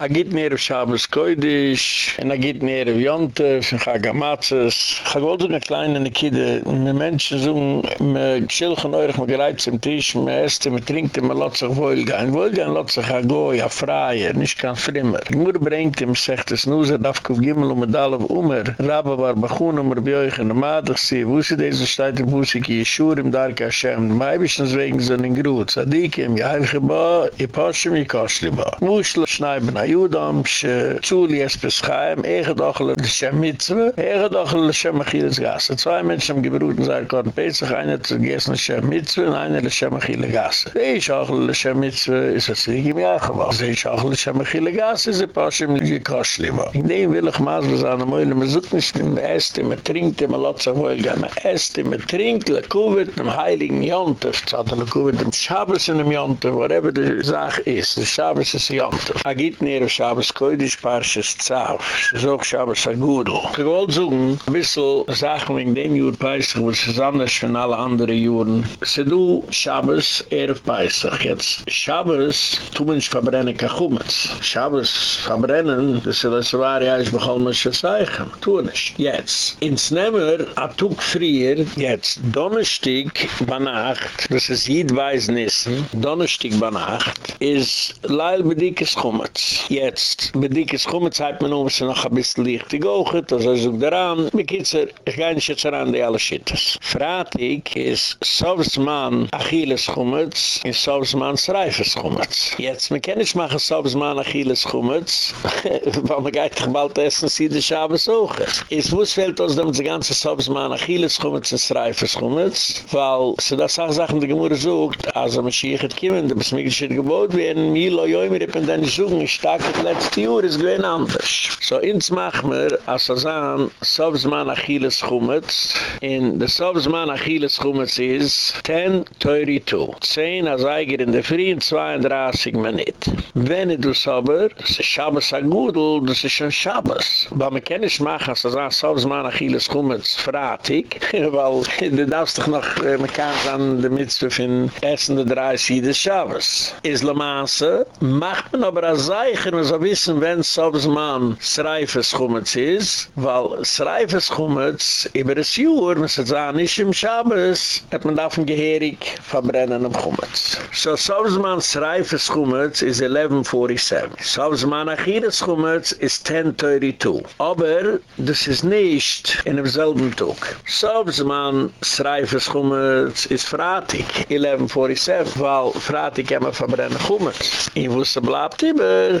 a git mir shabes koidish en a git mir yonte fun gagamatzes gholt mit kleine ne kide un me mentshen zum me chil gnoyrig me greits im tish me erst me trinkt me latzer vol gein vol gein latzer goy a fraye nis kan fremer mur bringt im sagt es nuze daf kuf gimel um dal auf umer rabbe war begun um mer beyg in der madig se wo se deze shtayt de buse ki shur im dar ka shem mai bisn zwegen so nen grutz. A dikem yeh i pashe mi kashle ba. Mushl Judam, she Zuli Espes Chaim, Ege Dochel Lashem Mitzwe, Ege Dochel Lashem Achilles Gasse. Zwei Menschen haben gebrüten, sei Korn Pesach, eine zu Gessen Lashem Mitzwe und eine Lashem Achilles Gasse. Sei Schochel Lashem Mitzwe, ist das im Miachewa. Sei Schochel Lashem Achilles Gasse, sie Paschim Ligi Koschliwa. In dem will ich maß, was an der Meule, man sucht nicht, man esst, man trinkt, man lotz am Wolga, man esst, man trinkt, le Kuvit, dem Heiligen Jontef, zahat le Kuvit, dem Schabes in dem Jontef, whatever die Sache ist, der Schabes ist Jontef. Agit er nir Ere Schabes Koidisch Parshas Zaf. Zog ist auch Schabes Ich wollte suchen, ein bisschen Sachen wegen dem Jür Peissach, was ist anders von allen anderen Jüren. Se du Schabes Erf Peissach jetzt. Schabes, tu mensch verbrennen kachumetz. Schabes verbrennen, das ist das wahre ja, ich bekomme mich das Eichen. Tu nicht. Jetzt. Ins Nehmer, a Tug frier, jetzt Donnerstig bei Nacht, das ist Jid weiß Nissen, Donnerstag bei Nacht, ist Leil Bedikes Chumetz. jetzt. Mit dickes Kommen zeigt man um, sie noch ein bisschen licht gegocht, also ich such daran. Mit Kitzer, ich gehe nicht jetzt daran, die alle Schittes. Fratig ist Sobsmann Achilles Kommenz in Sobsmann Sreifes Kommenz. Jetzt, man kann nicht machen Sobsmann Achilles Kommenz, weil man geht doch bald essen, sie die Schabe suchen. Es muss fehlt uns damit die ganze Sobsmann Achilles Kommenz und Sreifes Kommenz, weil sie das auch Sachen, die Gemüse sucht, also man schiechert kommen, da bis mir geschieht gebot werden, mir leu joi mir, ich bin dann suchen, ich das letzte Jahr, es gewinn anders. So, ins machen wir, als er sagen, Sobsmann Achilles Schumitz, in der Sobsmann Achilles Schumitz ist 10.32. 10 als Eiger in der Frieden, 32 Minuten. Wenn du sober, es ist Schabes Agudel, das ist schon Schabes. Aber man kann nicht machen, als er sagt, so ist man Achilles Chumetz fratig, weil du darfst doch noch, äh, man kann es an der Mitzvah von Essen der drei Siede Schabes. Islamaße macht man aber als Zeichen, man soll wissen, wenn so ist man Schreifes Chumetz ist, weil Schreifes Chumetz über das Jahr, man sagt, ah, nicht im Schabes, hat man davon geherig verbrennen am Chumetz. So, so ist man Schreifes Chumetz ist 1147. So ist man Achilles Chumetz ist 1032. Aber das ist nicht in demselben Tag. So ist man Schreifes Chumetz ist Fratik 1147, weil Fratik man verbrennen Chumetz. Ich wusste, bleibt immer.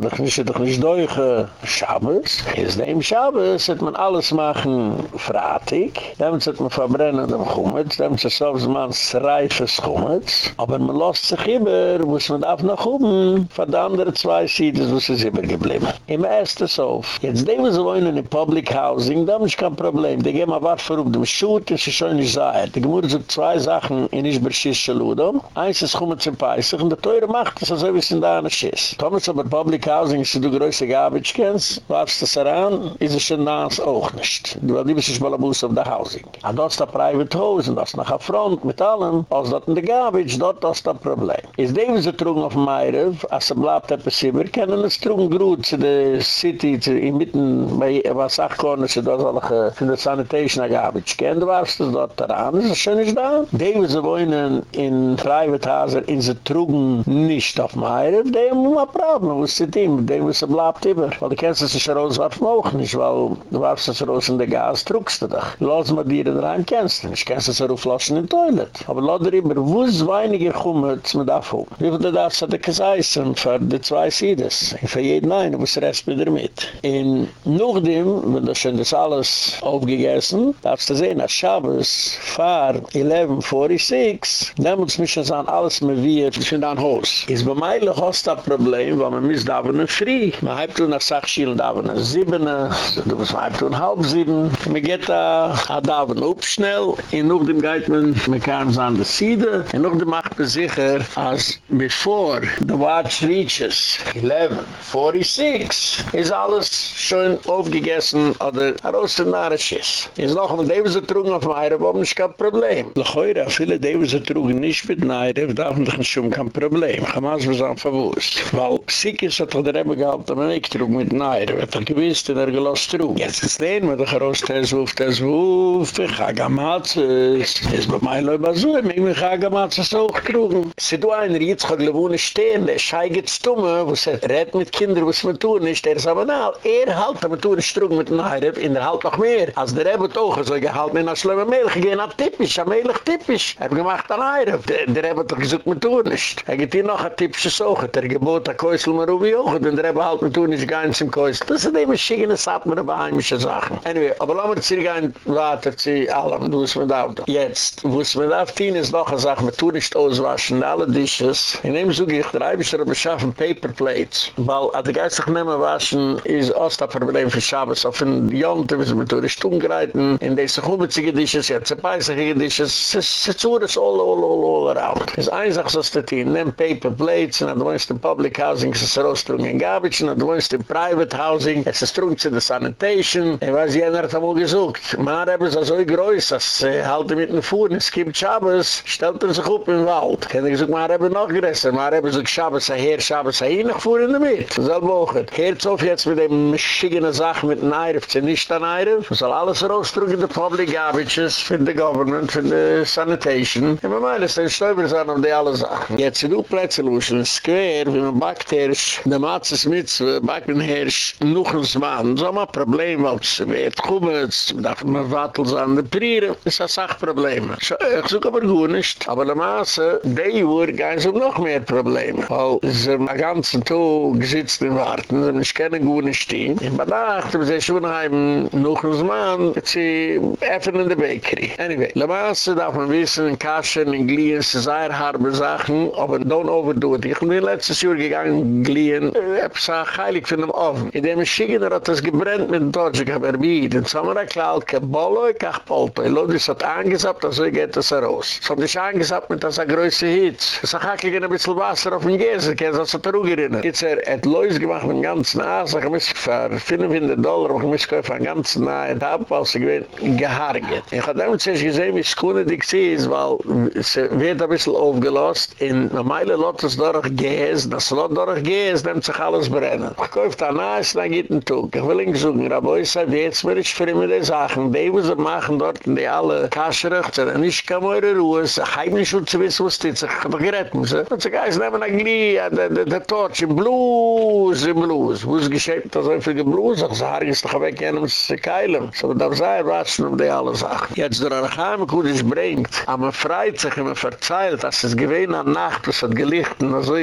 doch nicht, doch nicht durch Schabes. Ist dem Schabes, hat man alles machen, fratig. Damit hat man verbrennen, dem Chumetz, damit ist so, man reifes Chumetz. Aber man lässt sich immer, muss man auf nach oben, von der andere zwei Seiten, wo sie immer geblieben. Im ersten Sof. Jetzt dem wir wohnen in Public Housing, da ist kein Problem. Die gehen mal Waffe auf dem Schutt, das ist schon nicht sehr. Die Gemüse sind zwei Sachen in Ischberschiss Ludom. Eins ist kommen zum Peissig und der Teure macht das, also wir sind da an der Schiss. Thomas, aber Public Housing ist du größte Garbage kennst, warfst das heran, ist es schon nass auch nicht. Du hast lieber sich mal auf der Housing. Und das ist der Private House und das nach der Front mit allem. Als das in der Garbage, dort ist das Problem. Ist dem so trugen auf Meirev, als er bleibt etwas immer, können es trugen gut zu der City, zu inmitten, bei was auch kommen, sie da ich von der Sanitation Garbage kennen, du warst das dort daran, ist das schon nicht da? Die wir so wohnen in Private House, in sie trugen nicht auf Meirev, haben ein Problem, das Team, die wir so bleibt immer. Weil du kennst es sich rauswerfen auch nicht, weil du warfst es raus in der Gas, trugst du doch. Lass mal dir in rein kennst nicht, kennst es rauflassen in Toilet. Aber lass dir immer, wo ist weiniger kommen, mit davon. Wie viel du darfst, hat er gesagt, für die zwei Siedes. Für jeden einen, wo es rest mit dir mit. In Nuchdem, wenn du schon das alles aufgegessen, darfst du sehen, als Schabes, fahr 1146, dann muss mich sagen, alles mehr wie, ich finde ein Haus. Ist bei Meile, hast ein Problem, weil man muss da wohnen frei. Man hat tun nach Sachschielen da wohnen sieben, du musst man tun halb sieben. Man geht da, da wohnen up schnell, in noch dem geht man, man kann an der Siede, und noch dem macht man sicher, als before the watch reaches 11, 46, ist alles schon aufgegessen, oder raus dem Narisches. Ist noch ein Davidson trugen auf dem Eire, wo man kein Problem. Doch heute, viele Davidson trugen nicht mit dem Eire, da haben wir schon kein Problem. Hamas was am verwusst. Weil Sikis hat doch der Rebbe gehabt, man nicht trug mit. Wird er gewiss, den er gelost trug. Jetzt ist den, mit der der Zwuf, der Zwuf, ich habe Gamatzes. Es bei mir läuft so, ich habe Gamatzes auch trugen. Sie do einer, jetzt kann ich wohnen stehen, der Schei geht zu tun, wo sie redt mit Kindern, was man tun ist. Er ist aber na, er halt, aber tun ist trug mit Neire, in der halt noch mehr. Als der Rebbe doch, so gehalten, in der Schleume Melch, gehen nach Tippisch, am Melch Tippisch. Er hat gemacht an Neire. Der Rebbe doch gesagt, man tun ist. Er geht hier noch ein Tippsche Soche, der Gebot der Käusel mir ruhig auch, denn der Rebbe halt mir tun gar nichts im Käusel. Das sind eben schickene Sachen, aber heimische Sachen. Anyway, aber zurück ein Weiter zu allem, wo es mir da Jetzt, wo es mir da tun ist noch eine Sache, man tun nicht auswaschen, alle Dishes. In dem Zuge, ich treibe ich er beschaffen Paper Plates. Weil, als die Geist sich nicht mehr waschen, ist auch das Problem für Schabes. Auf den Jonte, wie sie mit tun nicht umgereiten, in diese Chubezige Dishes, jetzt ein Peisige Dishes, es ist all, all, all, all around. Es ist einfach so, die nehmen Paper Plates, und du wohnst in Public Housing, es ist rostrung in Gabitschen, und du wohnst in Private Housing, es ist drungen zu der Sanitation, ich weiß, jener hat einmal gesucht. Maar haben es so groß, dass äh, halte mit den Fuhren, es gibt Schabes, stellt er sich auf im Wald. Kann ich er sagen, maar haben noch größer, maar haben sich Schabes her, Schabes her, noch fuhren in der Mitte. Selbe auch. Hört auf jetzt mit dem schickene Sache mit den Eiref, zu nicht an Eiref, man soll alles rausdrücken, die Public Garbages, für die Government, für die Sanitation. Immer mal, es sind Stäuber, sondern die alle Sachen. Jetzt sind auch Plätze, Luschen, Square, Square, wie man backt herrsch, der Matzes mit, backt man herrsch, noch ein Mann. So ein Problem, weil es wird kommen, es darf man warten, so an der Priere. Das ist ein Sachproblem. Ich suche aber gut nicht. Aber der Maße, die Uhr gehen sie noch mehr Probleme. Weil sie den ganzen Tag gesitzt und warten, sie können gut nicht stehen. In Badacht, sie schon haben noch ein Mann, sie öffnen in der Bakery. Anyway, der Maße darf man wissen, in Kaschen, in Glien, sie sei harbe Sachen, aber don't overdo it. Ich bin letztes Jahr gegangen, ich hab gesagt, heilig von dem Oven. In dem Schigener hat das gebrennt mit dem Deutsch, ich hab erbiet. In Samara klaut, ke Bollo, kach Polto. In Lodis hat angesagt, also geht das heraus. Es hat nicht angesagt mit das größte Hitz. Es hat hakelig ein bisschen Wasser auf dem Gäse, kein das hat er auch gerinnen. Jetzt er hat Lois gemacht mit dem ganzen Aas, ich muss für 500 Dollar, ich muss kaufen einen ganzen Nahe, und hab, als ich bin gehargert. Ich hab damit zuerst gesehen, wie es kundig sie ist, weil es wird ein bisschen aufgelost, in Meile lot es durch Gäse, das lot durch Gäse, nimmt sich alles brennen. Ich kauf da nahe, dann geht ein Tug. Ich will ihn gesungen, aber ich sage, jetzt will ich für immer die Sachen, die wir machen dort, die alle Kascherecht, und ich kann mir Ruhe, es ist heimlich schon zu wissen, was die sich gerett müssen. Und sie gehen, nehmen eine Glie, der Torch, im Blues, im Blues. Wo ist geschehen, dass er für die Blues, ach, sag ich, ist doch weg, jenem zu keilen. So, da sei, ratschen um die alle Sachen. Jetzt, der Archame, gut, es bringt, aber freit sich, immer verzeilt, dass es gewähne an Nacht, das hat gelichten, so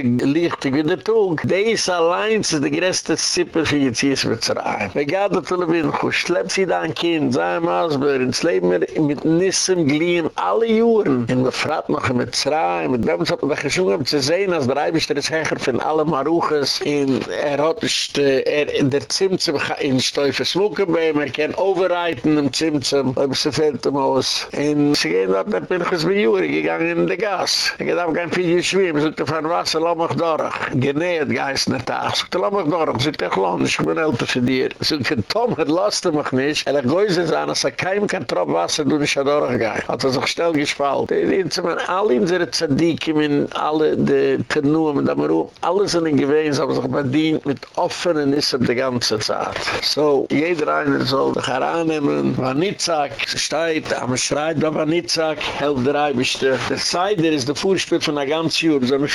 lichtig wie der Tug. Dies allein ist die größte Zippe für die Ziesmitzerei. Wir gehen da zu leben, schleppt sie da ein Kind, sei im Ausbeur, ins Leben mit Nissen, Glien, alle Juren. Und wir fragen noch mit Zerei, mit dem, was wir gesungen haben, zu sehen, als der Eibischter ist Hecher von allen Maruches, in er hat er in der Zimtzum, in Stäufe Smucken bei ihm, er kann overreiten im Zimtzum, ob sie fällt ihm aus. Und sie gehen dort, da bin ich bei Juri gegangen in der Gas. Ich habe kein Fidji schwimmen, so von Wasser, lass mich durch. Genäht in der Tag. So, lass mich durch. So, ich lohne, ich bin älter für dir. So, ich Tom, das lasst du mich nicht. Er geht es an, als er kein kein Trop Wasser, du nicht durchgehen. Hat er sich schnell gespalt. Die Linzen, alle unsere Zadikim, in alle die Tenuam, da mir auch, alle sind in Gewehens, aber sich bedient mit offenen Nissen die ganze Zeit. So, jeder einer soll dich herannehmen, Vanitzak, steht, am schreit Vanitzak, helft der Eibischte. Der Seider ist der Vorspiel von der ganzen Jahr, so ein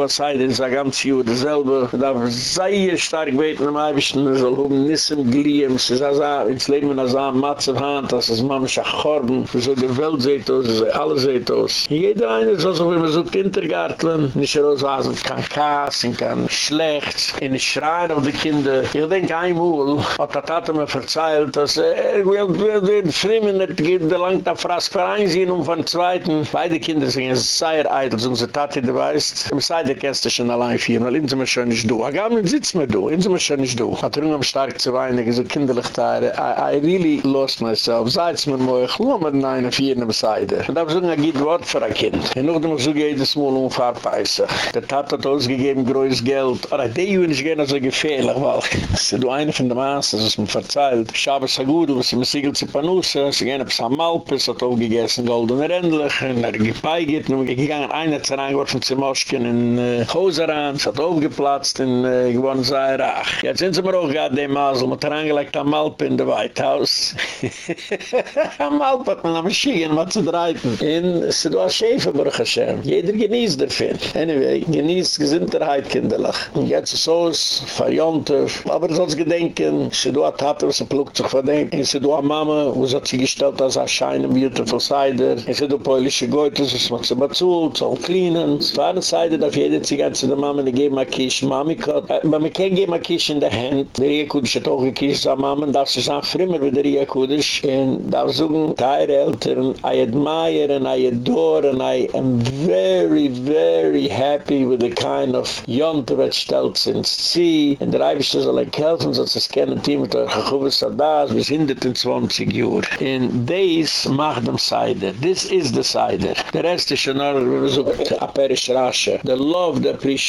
hoher Seider ist der ganze Jahr, derselbe. Man darf sehr stark beten am Eibischten, man soll um Nissen glien, es ist also, ins Leben als ein Matze Hand, das ist Mama Schachorben, so die Welt seht aus, so alle seht aus. Jeder eine soll so, wenn man so Kindergarten, nicht rauswasen, kann Kass, kann schlecht, in Schreien auf die Kinder. Ich denke einmal, hat der Tate mir verzeilt, dass er will, will, frimmen, er geht, der langt auf Frask vereinsehen und von Zweiten, beide Kinder sind sehr eitel, so unsere Tate, du weißt, im Seide kennst du schon allein vier, weil inso mir schon nicht du. Agam nicht sitz mir du, inso mir schon nicht du. Hat er am stark zu weinen, so kinderlich da, I, really lost myself. Seid's mir moi, ich lohme den einen vier in der. Und da so ein geht Wort für ein Kind. Und noch dem so jedes Mal umfahrpeise. Der Tat hat ausgegeben größtes Geld. Aber die Jungen ist gerne so gefährlich, weil du eine von der Maße, das ist mir verzeilt. Ich habe es so gut, was sie mir siegelt zu Panusse, sie gehen bis am Malpes, hat auch gegessen, golden Rändlich, und er gepeigert, und ging an einer zereingeworfen zu Moschken in äh, Hoseran, es hat aufgeplatzt in äh, gewonnen sei Rach. Jetzt sind sie mir auch gerade dem Masel, mit der angelegt am Malpe in der White House. Am Malpe hat man am Schiegen, was zu dreiten. In Sido Schäfer, Baruch Hashem. Jeder genießt davon. Anyway, genießt Gesinterheit, kinderlich. Und jetzt ist es, verjonter. Aber sonst gedenken, hat Tate, was er pluckt sich. In Sido Mama, wo sie hat sich gestellt als ein Schein im Beautiful Cider. In Sido Polische Goethes, was man sie bezult, soll cleanen. Es war eine Seite, dass jeder an zu der Mama eine geben, ein Kisch, Mami. Aber man kann geben, ein Kisch in der Hand. Der Riekudisch hat auch ein Kisch, sagt Mama, darf sie sagen, frimmer wie der Riekudisch. Und da suchen, deine Eltern, I admire and I adore and I am very, very happy with the kind of Jonte, was stellt sind sie. Und der Eibisch, das ein Kelfen, so zu scannen, Team mit euch, ich hoffe, es hat das, bis hinter den 20 Uhr. In this macht dem Seide. This is the Seide. Der Rest ist schon noch, wir so, aperisch rasche. The love, the appreciation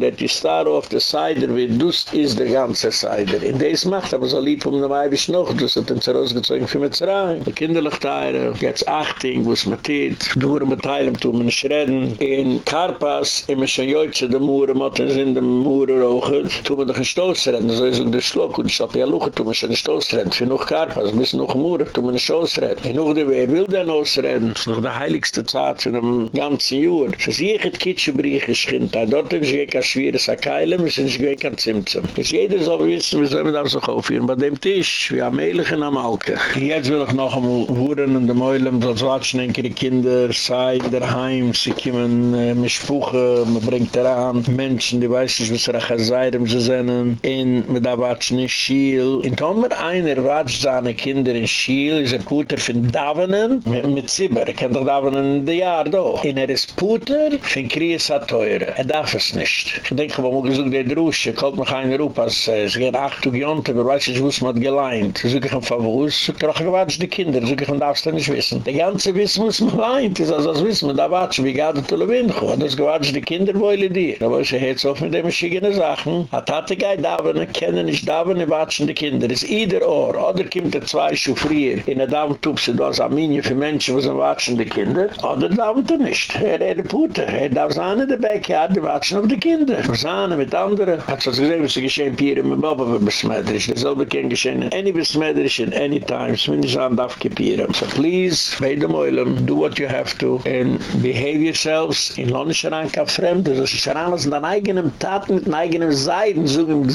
that you start off the Seide with, this is the ganze Seide. In this macht aber so lieb, um dem Eibisch noch, das hat uns herausgezogen für mit Zerayim. Die kinderlich teire, jetzt achting, wo es mit tit, duur mit teilem, tu men schreden. In Karpas, schon joitze de Mure, motten sind de Mure rochet, tu men doch ein reden, so ist auch der Schluck, und ich hab ja luche, tu men schon ein reden, für noch Karpas, bis noch Mure, tu men ein Stoß reden. In noch der Weh will den ausreden, das ist noch der heiligste Zeit von dem ganzen Jahr. Sie ich het Kitschebrich geschint, da dort ist ich ein schweres Akeilem, es ist ich ein Zimtzum. Jetzt jeder soll wissen, wie soll man da so aufhören, bei dem Tisch, wie am Eilich in Amalke. Jetzt will ich noch einmal Wuren in der Meulem, so watschen die Kinder, sei in der Heim, sie kommen äh, mit Spuche, man bringt daran, Menschen, die weiß nicht, was er auch zu sehnen, in, mit da watschen in Schiel. In Tomer einer watscht seine Kinder in Schiel, ist er Puter von Davonen, mit, mit Zibber, er kennt doch Davonen in der Jahr do. In er ist Puter von Kriess hat teure, er darf es nicht. Ich denke, wo man gesagt, der Drusche, kommt noch ein Rupas, äh, es geht acht Uhr Jonte, aber weiß ich, wo es man geleint. So ich ein Favus, so ich gewatscht die Kinder, so ich ein darfst du nicht wissen. Die ganze Wissen muss man leint, ist also das Wissen, da watschen, wie geht es zu Lewincho, und das gewatscht die Kinder wollen dir. Aber ich hätte auf mit den verschiedenen Sachen, hat hatte gai Davene, kennen nicht Davene, watschen die Kinder, ist either or, oder kommt er zwei Schuhe früher, in der Damentupse, du hast Arminie für Menschen, wo sie watschen die Kinder, oder Davent er nicht. Er ist der Puter, er darf seine der Backyard, watschen auf die Kinder. Seine mit anderen, hat so gesehen, was geschehen, Pieren mit Baba, was besmetterisch, dasselbe kann geschehen, any besmetterisch, in any time, es will nicht sagen, darf gepieren. So please, bei dem Eulam, do what you have to, and behave yourselves, in Lonnischaranka fremd, das ist schon alles in deinem eigenen Taten, mit deinem eigenen Seiden, so ein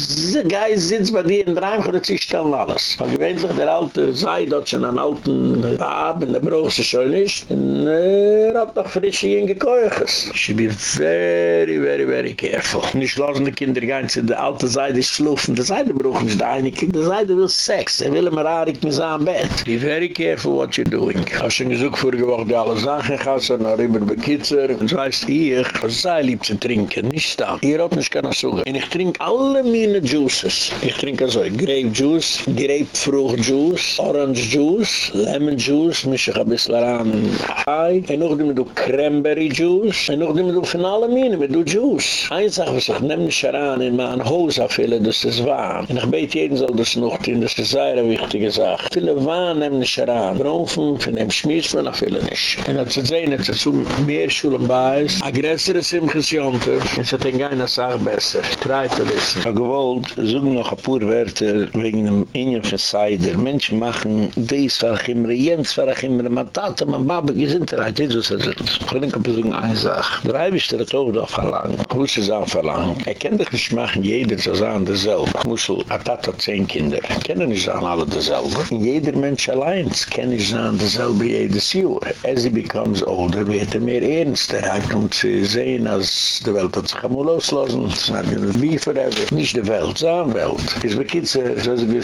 Geist sitzt bei dir in Heim, oder sie stellen alles. Weil gewöhnlich der alte Seid, hat schon einen alten Rab, in der Brose schon nicht, und er hat noch frische Jinge Keuches. She be very, very, very careful. Nicht lassen die Kinder gehen zu der alte Seide schlufen, der Seide braucht nicht der eine, der Seide will Sex, er will immer Arik mit seinem Bett. Be very careful what you're doing. Ich habe schon gesagt, vorige Woche die alle Sachen gassen, nach rüber bekitzer, und so heißt ich, was sei lieb zu trinken, nicht da. Hier hat mich keine Suche. Und ich trinke alle meine Juices. Ich trinke also Grape Juice, Grapefrucht Juice, Orange Juice, Lemon Juice, mich ich ein bisschen in Hai, und noch die du Cranberry Juice, und noch die von alle meine, mit Juice. Eins sag ich, ich nehme mich ran in mein Haus aufhüllen, das ist warm. Und ich bete jeden soll das noch tun, das ist eine wichtige Sache. Viele Wahn nehmen mich ran. Brunfen, von dem Schmiss man auch viele nicht. Und als sie sehen, dass es um mehr Schulen bei ist, aggressere Simchesjonte, ist es in keiner Sache besser. Try to. Ich gewollt, suchen noch ein paar Wörter wegen dem Ingen von Seider. Menschen machen dies, war ich immer, jens war ich immer, man tat, man baba, Gesinterheit, Jesus hat es. Ich kann nicht sagen, eine Sache. Der Eibisch, der hat auch da verlangt. Es auch verlangt. Er kann doch nicht machen, jeder zu sagen. Ich muss so, er hat zehn Kinder. Ich kann nicht sagen, alle derselbe. Jeder Mensch allein kann nicht sagen, derselbe jedes Jahr. As he becomes older, wird er mehr ernst. Er kommt zu sehen, als die Welt hat sich einmal loslassen. Es ist nicht wie forever. Nicht die Welt, sondern Welt. Es beginnt so, so wie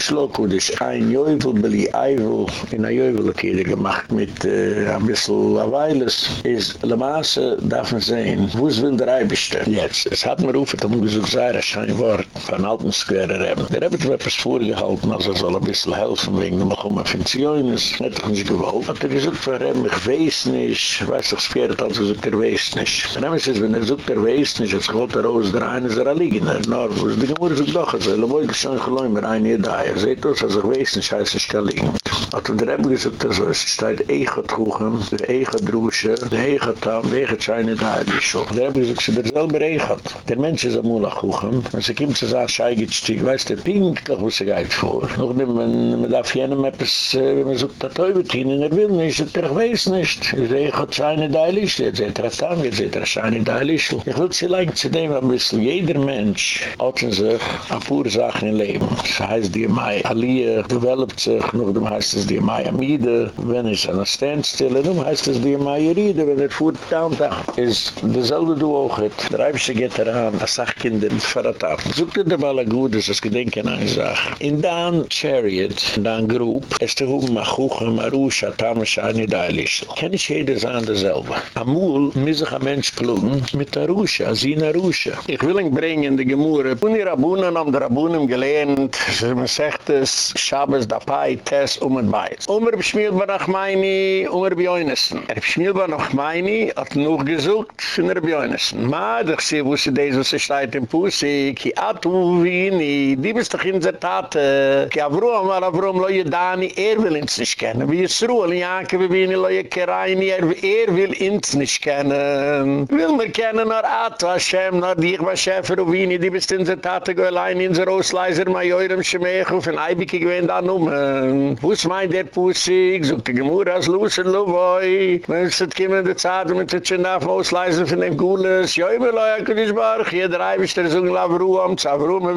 ein ein Jäuvel, Billy Eivel, in einer Jäuvelkette gemacht mit äh, ein bisschen Weiles, ist Le Masse, darf man sehen, wo es will der Eibischte. Jetzt, es hat mir rufen, da muss ich sagen, es schein Wort von alten Square Reben. Der Rebbe hat etwas vorgehalten, also er soll ein bisschen helfen, wegen dem Achumma von Zioines. Nicht, dass ich gewollt. Hat er gesagt, für Reben, ich weiß nicht, weiß doch, Spirit hat gesagt, er weiß nicht. Reben ist wenn er sagt, er weiß nicht, jetzt wollte er aus der eine, ist er liegen, er wo es die Gemüse sagt, doch, also, er wollte schon geläumen, mir ein da, er seht aus, also ich weiß nicht, heißt es kann liegen. Hat er der Rebbe gesagt, also, es steht Ege trugen, der Ege drusche, der Ege tam, der Ege scheine da. Der Rebbe gesagt, sie der selber Ege Der Mensch ist am Mulach kuchen, wenn sie kommt zu sagen, schei weiß der Pink, doch was sie geht vor. Nicht, wenn man darf jenem etwas, äh, wenn man sagt, der Teubetin, in der will nicht, ich weiß nicht. Der Ege scheine da, jetzt seht er tam, jetzt seht er scheine da, ich will sie leiden zu dem, ein bisschen, jeder Mensch hat sich a pure Sachen im Leben. Das heißt, die Mai Aliyah developt sich, noch dem heißt es die Mai Amide, wenn es an der Standstill, noch heißt es die Mai Ride, wenn er fuhrt downtown. Ist dasselbe du auch hat, der Eibische geht daran, als Sachkinder mit Fahrrad Sucht ihr dabei alle gut, das ist gedenken an Sache. In dan Chariot, in dan Group, ist der Hum, Machuche, Marusha, Tamasha, Anidalisch. Kenn ich jeder sagen dasselbe. Amul, ich ein Mensch plugen, mit Arusha, Zina Arusha. Ich will ihn bringen in die Gemurre, Puni Rabunen, am der Rabunen gelernt, man sagt es, Shabbos, Dapai, Tess, um und Beiz. Omer beschmiert war nach Meini, Omer Bioinesen. Er beschmiert war nach Meini, hat noch gesucht, von er Bioinesen. Doch sie wusste des, was er steht in Pusi, ki atu vini, die bist doch in der Tate, ki avruam, war avruam, loje Dani, er will ins nicht kennen. Wie es Ruhl, Janke, wie vini, loje Keraini, er, er will ins nicht kennen. Will mir kennen, nor Atu Hashem, nor dich, was Schäfer, vini, die bist in der Tate, go allein in der Ausleiser, ma joirem Schmechu, von Eibiki gewinnt an um. Wus mein der Pusik, sucht die Gemur aus Lusen, Luvoi. Wenn es hat kiemen de Zeit, mit der Tschendaf ausleiser von dem Gules, loya kudish barch ye drei bistel zung Lavruam, ru am tsavru me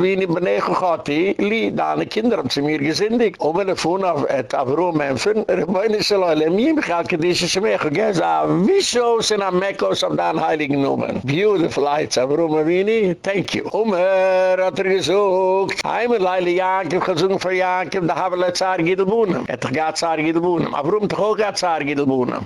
li dane kinder am tsmir gesindig ob fon auf et Avruam me fun er le selale mi im khak de shme khagez a viso sen a meko sam dan heilig nomen beautiful the flights vini thank you um er atrizo i me lile yak ge zung fer da haben let sar git et gat sar git Avruam bun avru me khok gat sar git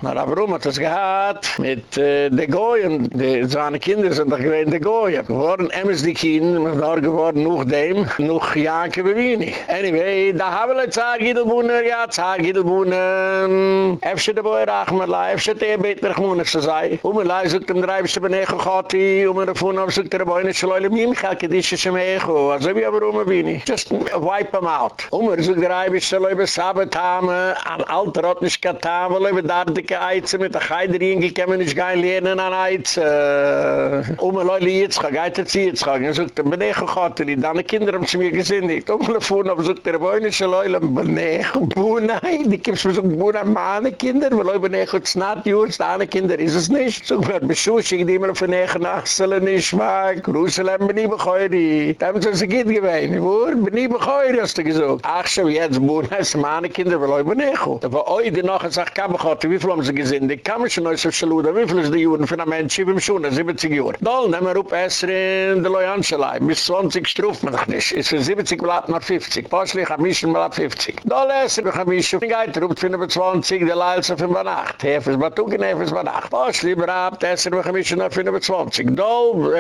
na avru tsgat mit de goyen de zane kinder sind doch gewähnt der Goyen. Wir waren emes die Kien, wir war geworden noch dem, noch Janke Bewini. Anyway, da haben wir Zahar Gidelbuhner, ja, Zahar Gidelbuhner. Efter de Boer Achmerla, efter de Ebeter Gmoenig zu sein. Und wir leiden sucht dem Dreibischte Benego Gatti, und wir davon haben sucht der Boer nicht so leule Mimcha, Kedische Schemego, also wie aber um Bewini. Just wipe them out. Und wir sucht der Dreibischte leube Sabatame, an alter Rotnischka Tame, leube Dardike Eize, mit der Heider hingekämmen, ich gein lernen an Eize. Oma Leule Yitzchak, geit er zu Yitzchak. Er sagt, Benech und Gatteli, deine Kinder haben zu mir gesündigt. Oma Leule Fuhna, er sagt, er boinische Leule, Benech, Buhnei, die gibt's mir so, Buhnei, meine Kinder, weil Leule Benech und Znat, Jürz, deine Kinder ist es nicht. So, wenn man schuhe, schick die immer auf eine Ege Nachsele, nicht mehr, Gruselam, Benei Becheuri. Da haben sie uns ein Kind gewein, wo? Benei Becheuri, hast du gesagt. Ach schon, jetzt, Buhnei, es meine Kinder, weil Leule Benech. Da war oi, die nachher sagt, Kabe Gatteli, wie viel haben sie gesündigt? Kamen schon, neus auf Schaluda, wie viel ist die Juden bim ein Mensch, 70 Jahre. Doll, nehmen wir auf Esrin, der Loyanschelei, bis 20 struft man doch nicht. Ist für 70 bleibt noch 50. Postlich, am Mischen bleibt 50. Doll, Esrin, wir haben Mischen, ich gehe, rupt 25, der Leilze für eine Nacht. Hefes, Batuk, in Hefes, bei Nacht. Postlich, bleibt Esrin, wir haben Mischen noch 25. Doll,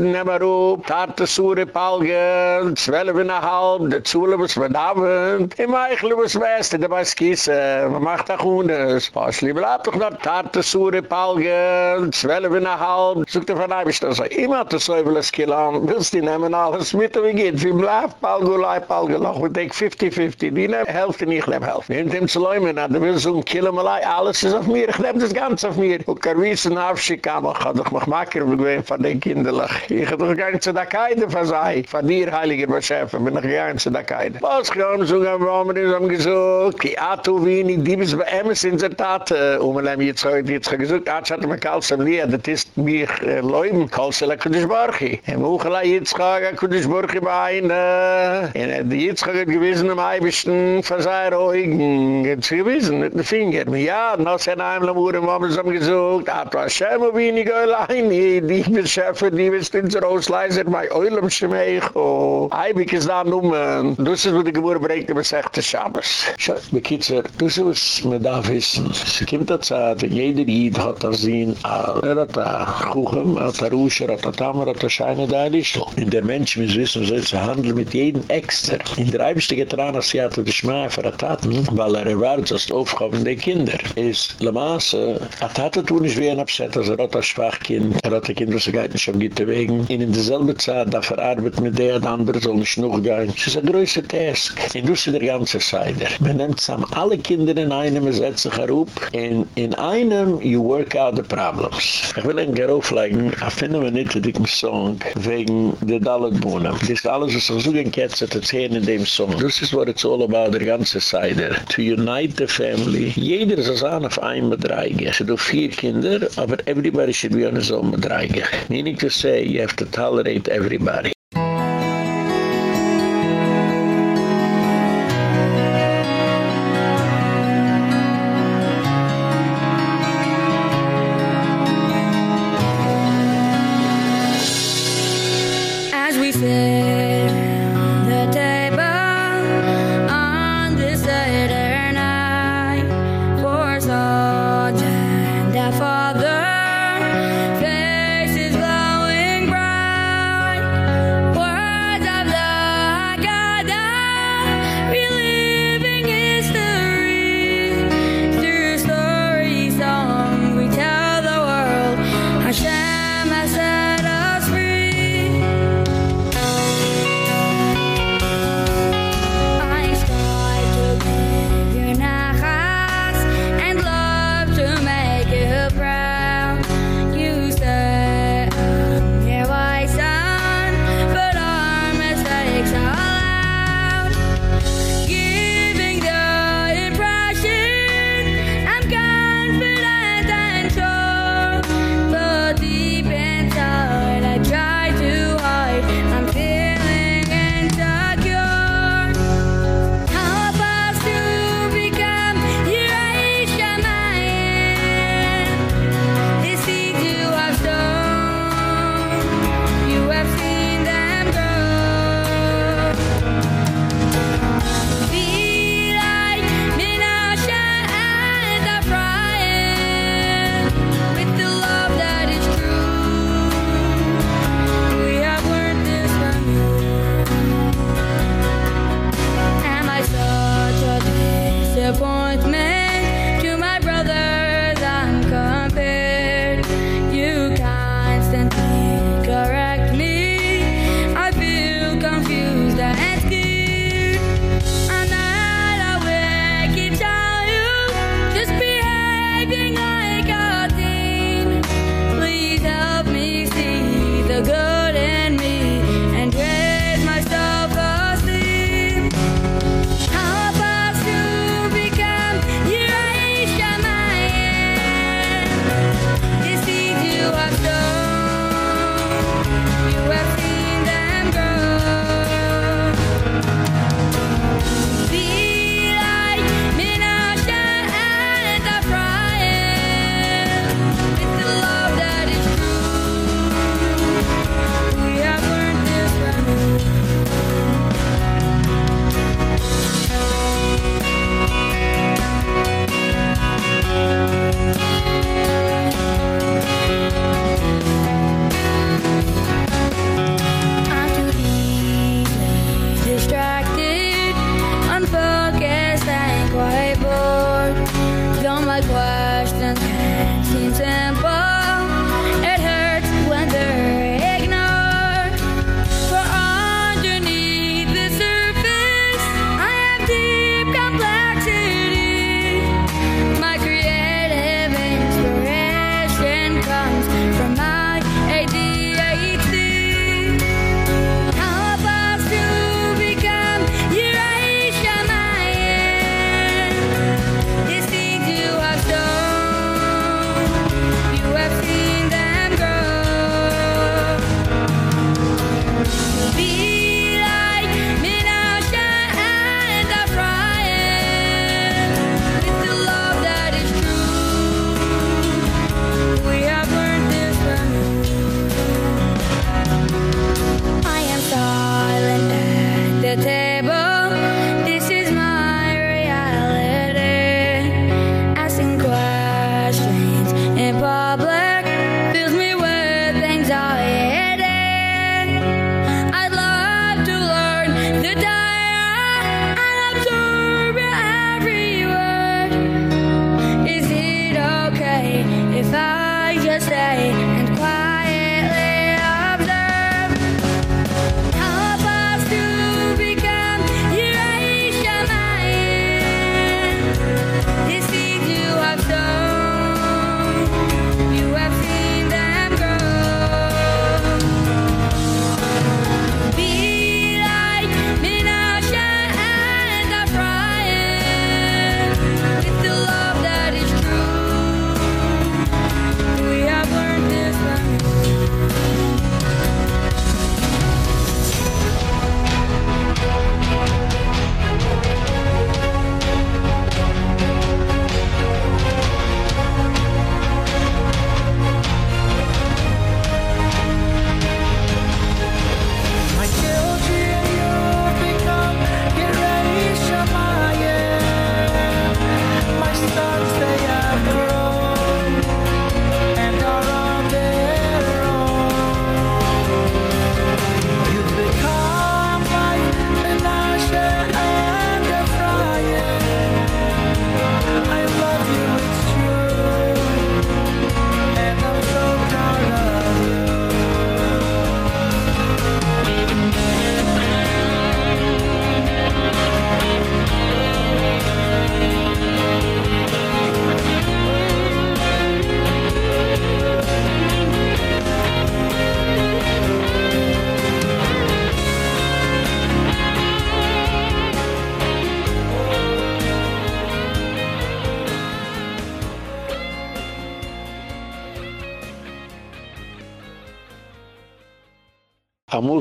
nehmen wir auf, Tarte, Sure, Palge, 12 und eine halb, der Zule, da sind. Im Eichel, was Beste, der weiß Kiesse, man macht auch Hundes. Postlich, bleibt doch Tarte, Sure, Palge, 12 und eine halb, sucht er von Eibisch, das sei immer das Säubeles Kilan, willst die nehmen alles mit, wie geht, wie bleibt, Palgulei, Palgulach, wir denken 50-50, die nehmen Hälfte nicht, nehmen Hälfte. Nehmt ihm zu leumen, da will so ein Kilomalei, alles ist auf mir, ich nehm das Ganze auf mir. Und kann wissen, Aufschick, aber ich kann doch mich wie gewähnt von den Kinderlach. Ich hab doch gar nicht zu der Keide versei, von dir, Heiliger Beschäfer, bin ich gar nicht zu der Keide. Was kam so, haben wir haben gesagt, die Atu Wini, die bis bei Emmes in der Tat, um ein jetzt heute jetzt gesagt, Atsch hat mir kalt zum Lied, das ist mich leumen, kalsele Kudish Barchi. Im Uchela Yitzchak, Kudish Barchi bei einer, in der Yitzchak hat gewissen am Eibischten von seinen Augen, gewissen, mit den Fingern. Ja, noch sein Heimler wurde, wo wir es haben gesagt, Atu Hashem, wo wir nicht allein, die Beschäfer, die wirst in der Ausleiser, bei Eulam Shemecho. Eibik ist da nummen. Du sie, wo die Geburt bringt, aber sagt der Shabbos. Schau, bekitzer, du sie, was man da wissen. Es kommt dazu, jeder Jid hat da sehen, er hat da Kuchen, hat er Ruscher, hat er Tamer, hat er Scheine da nicht. Und der Mensch muss wissen, soll zu handeln mit jedem Exter. In der Eibischte getan, als sie hatte die Schmai für die Taten, weil er erwartet, dass die Aufgaben der Kinder ist. Le Masse, a Tate tun ist wie ein Abset, als er hat ein Schwachkind, er hat ein Kind, was er geht nicht auf Gitte wegen. In derselbe Zeit, da verarbeitet mit der, der andere soll nicht noch gehen. Es ist ein größer Task. In du sie der ganze Seite. Man nimmt zusammen alle Kinder in einem, es setzt sich herup, in, in einem, you work out the problems. Ich will ein Gerof legen, a finden wir nicht, die Song, wegen der Dalletbohnen. Das ist alles, ich so gern ketze, das in dem Song. Das ist what it's all about, der ganze Seite. To unite the family. Jeder ist an auf einem Bedreige. Sind vier Kinder, aber everybody should be on his own Bedreige. Meaning to say, you have to tolerate everybody.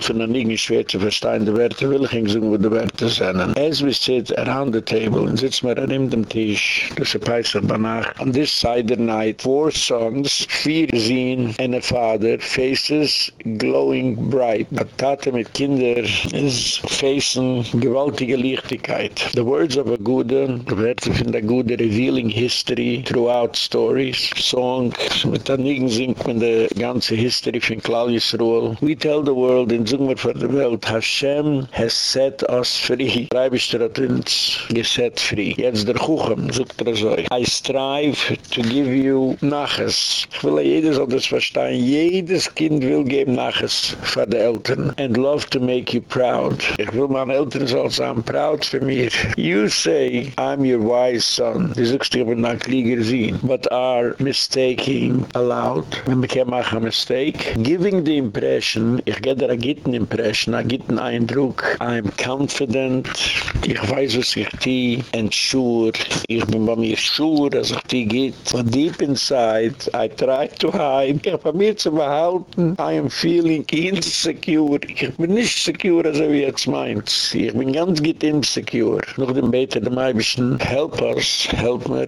Von der Nigen schwer zu verstehen, die Werte will ich ihn suchen, wo die Werte sind. As we sit around the table, und sitzen wir an dem Tisch, das ist ein Peisach Banach, on this side the night, four sons, vier Sien, and a father, faces glowing bright. A Tate mit Kinder is facing gewaltige Lichtigkeit. The words of a Gude, the Werte von der Gude, revealing history throughout stories, song, mit der Nigen singt man die ganze history von Klal Yisroel. We tell the world, in Zungmer for the world, Hashem has set us free. Reibischter hat uns geset free. Jetzt der Kuchen, sucht er so. I strive to give you Naches. Ich will jeder soll das verstehen. Jedes Kind will geben Naches für die Eltern. And love to make you proud. Ich will meine Eltern soll sein proud für mir. You say, I'm your wise son. Die suchst du aber nach Krieger sehen. But are mistaking allowed? Wenn wir kein machen mistake? Giving the impression, ich gehe da a gitten impression, a gitten Eindruck, I'm confident, ich weiß, was ich die, and sure, ich bin bei mir sure, dass ich die geht. But deep inside, I try to hide. Ich habe mir zu behalten, I am feeling insecure. Ich bin nicht secure, also wie jetzt meint. Ich bin ganz gut insecure. Noch dem Beter, dem Eibischen, help us, help me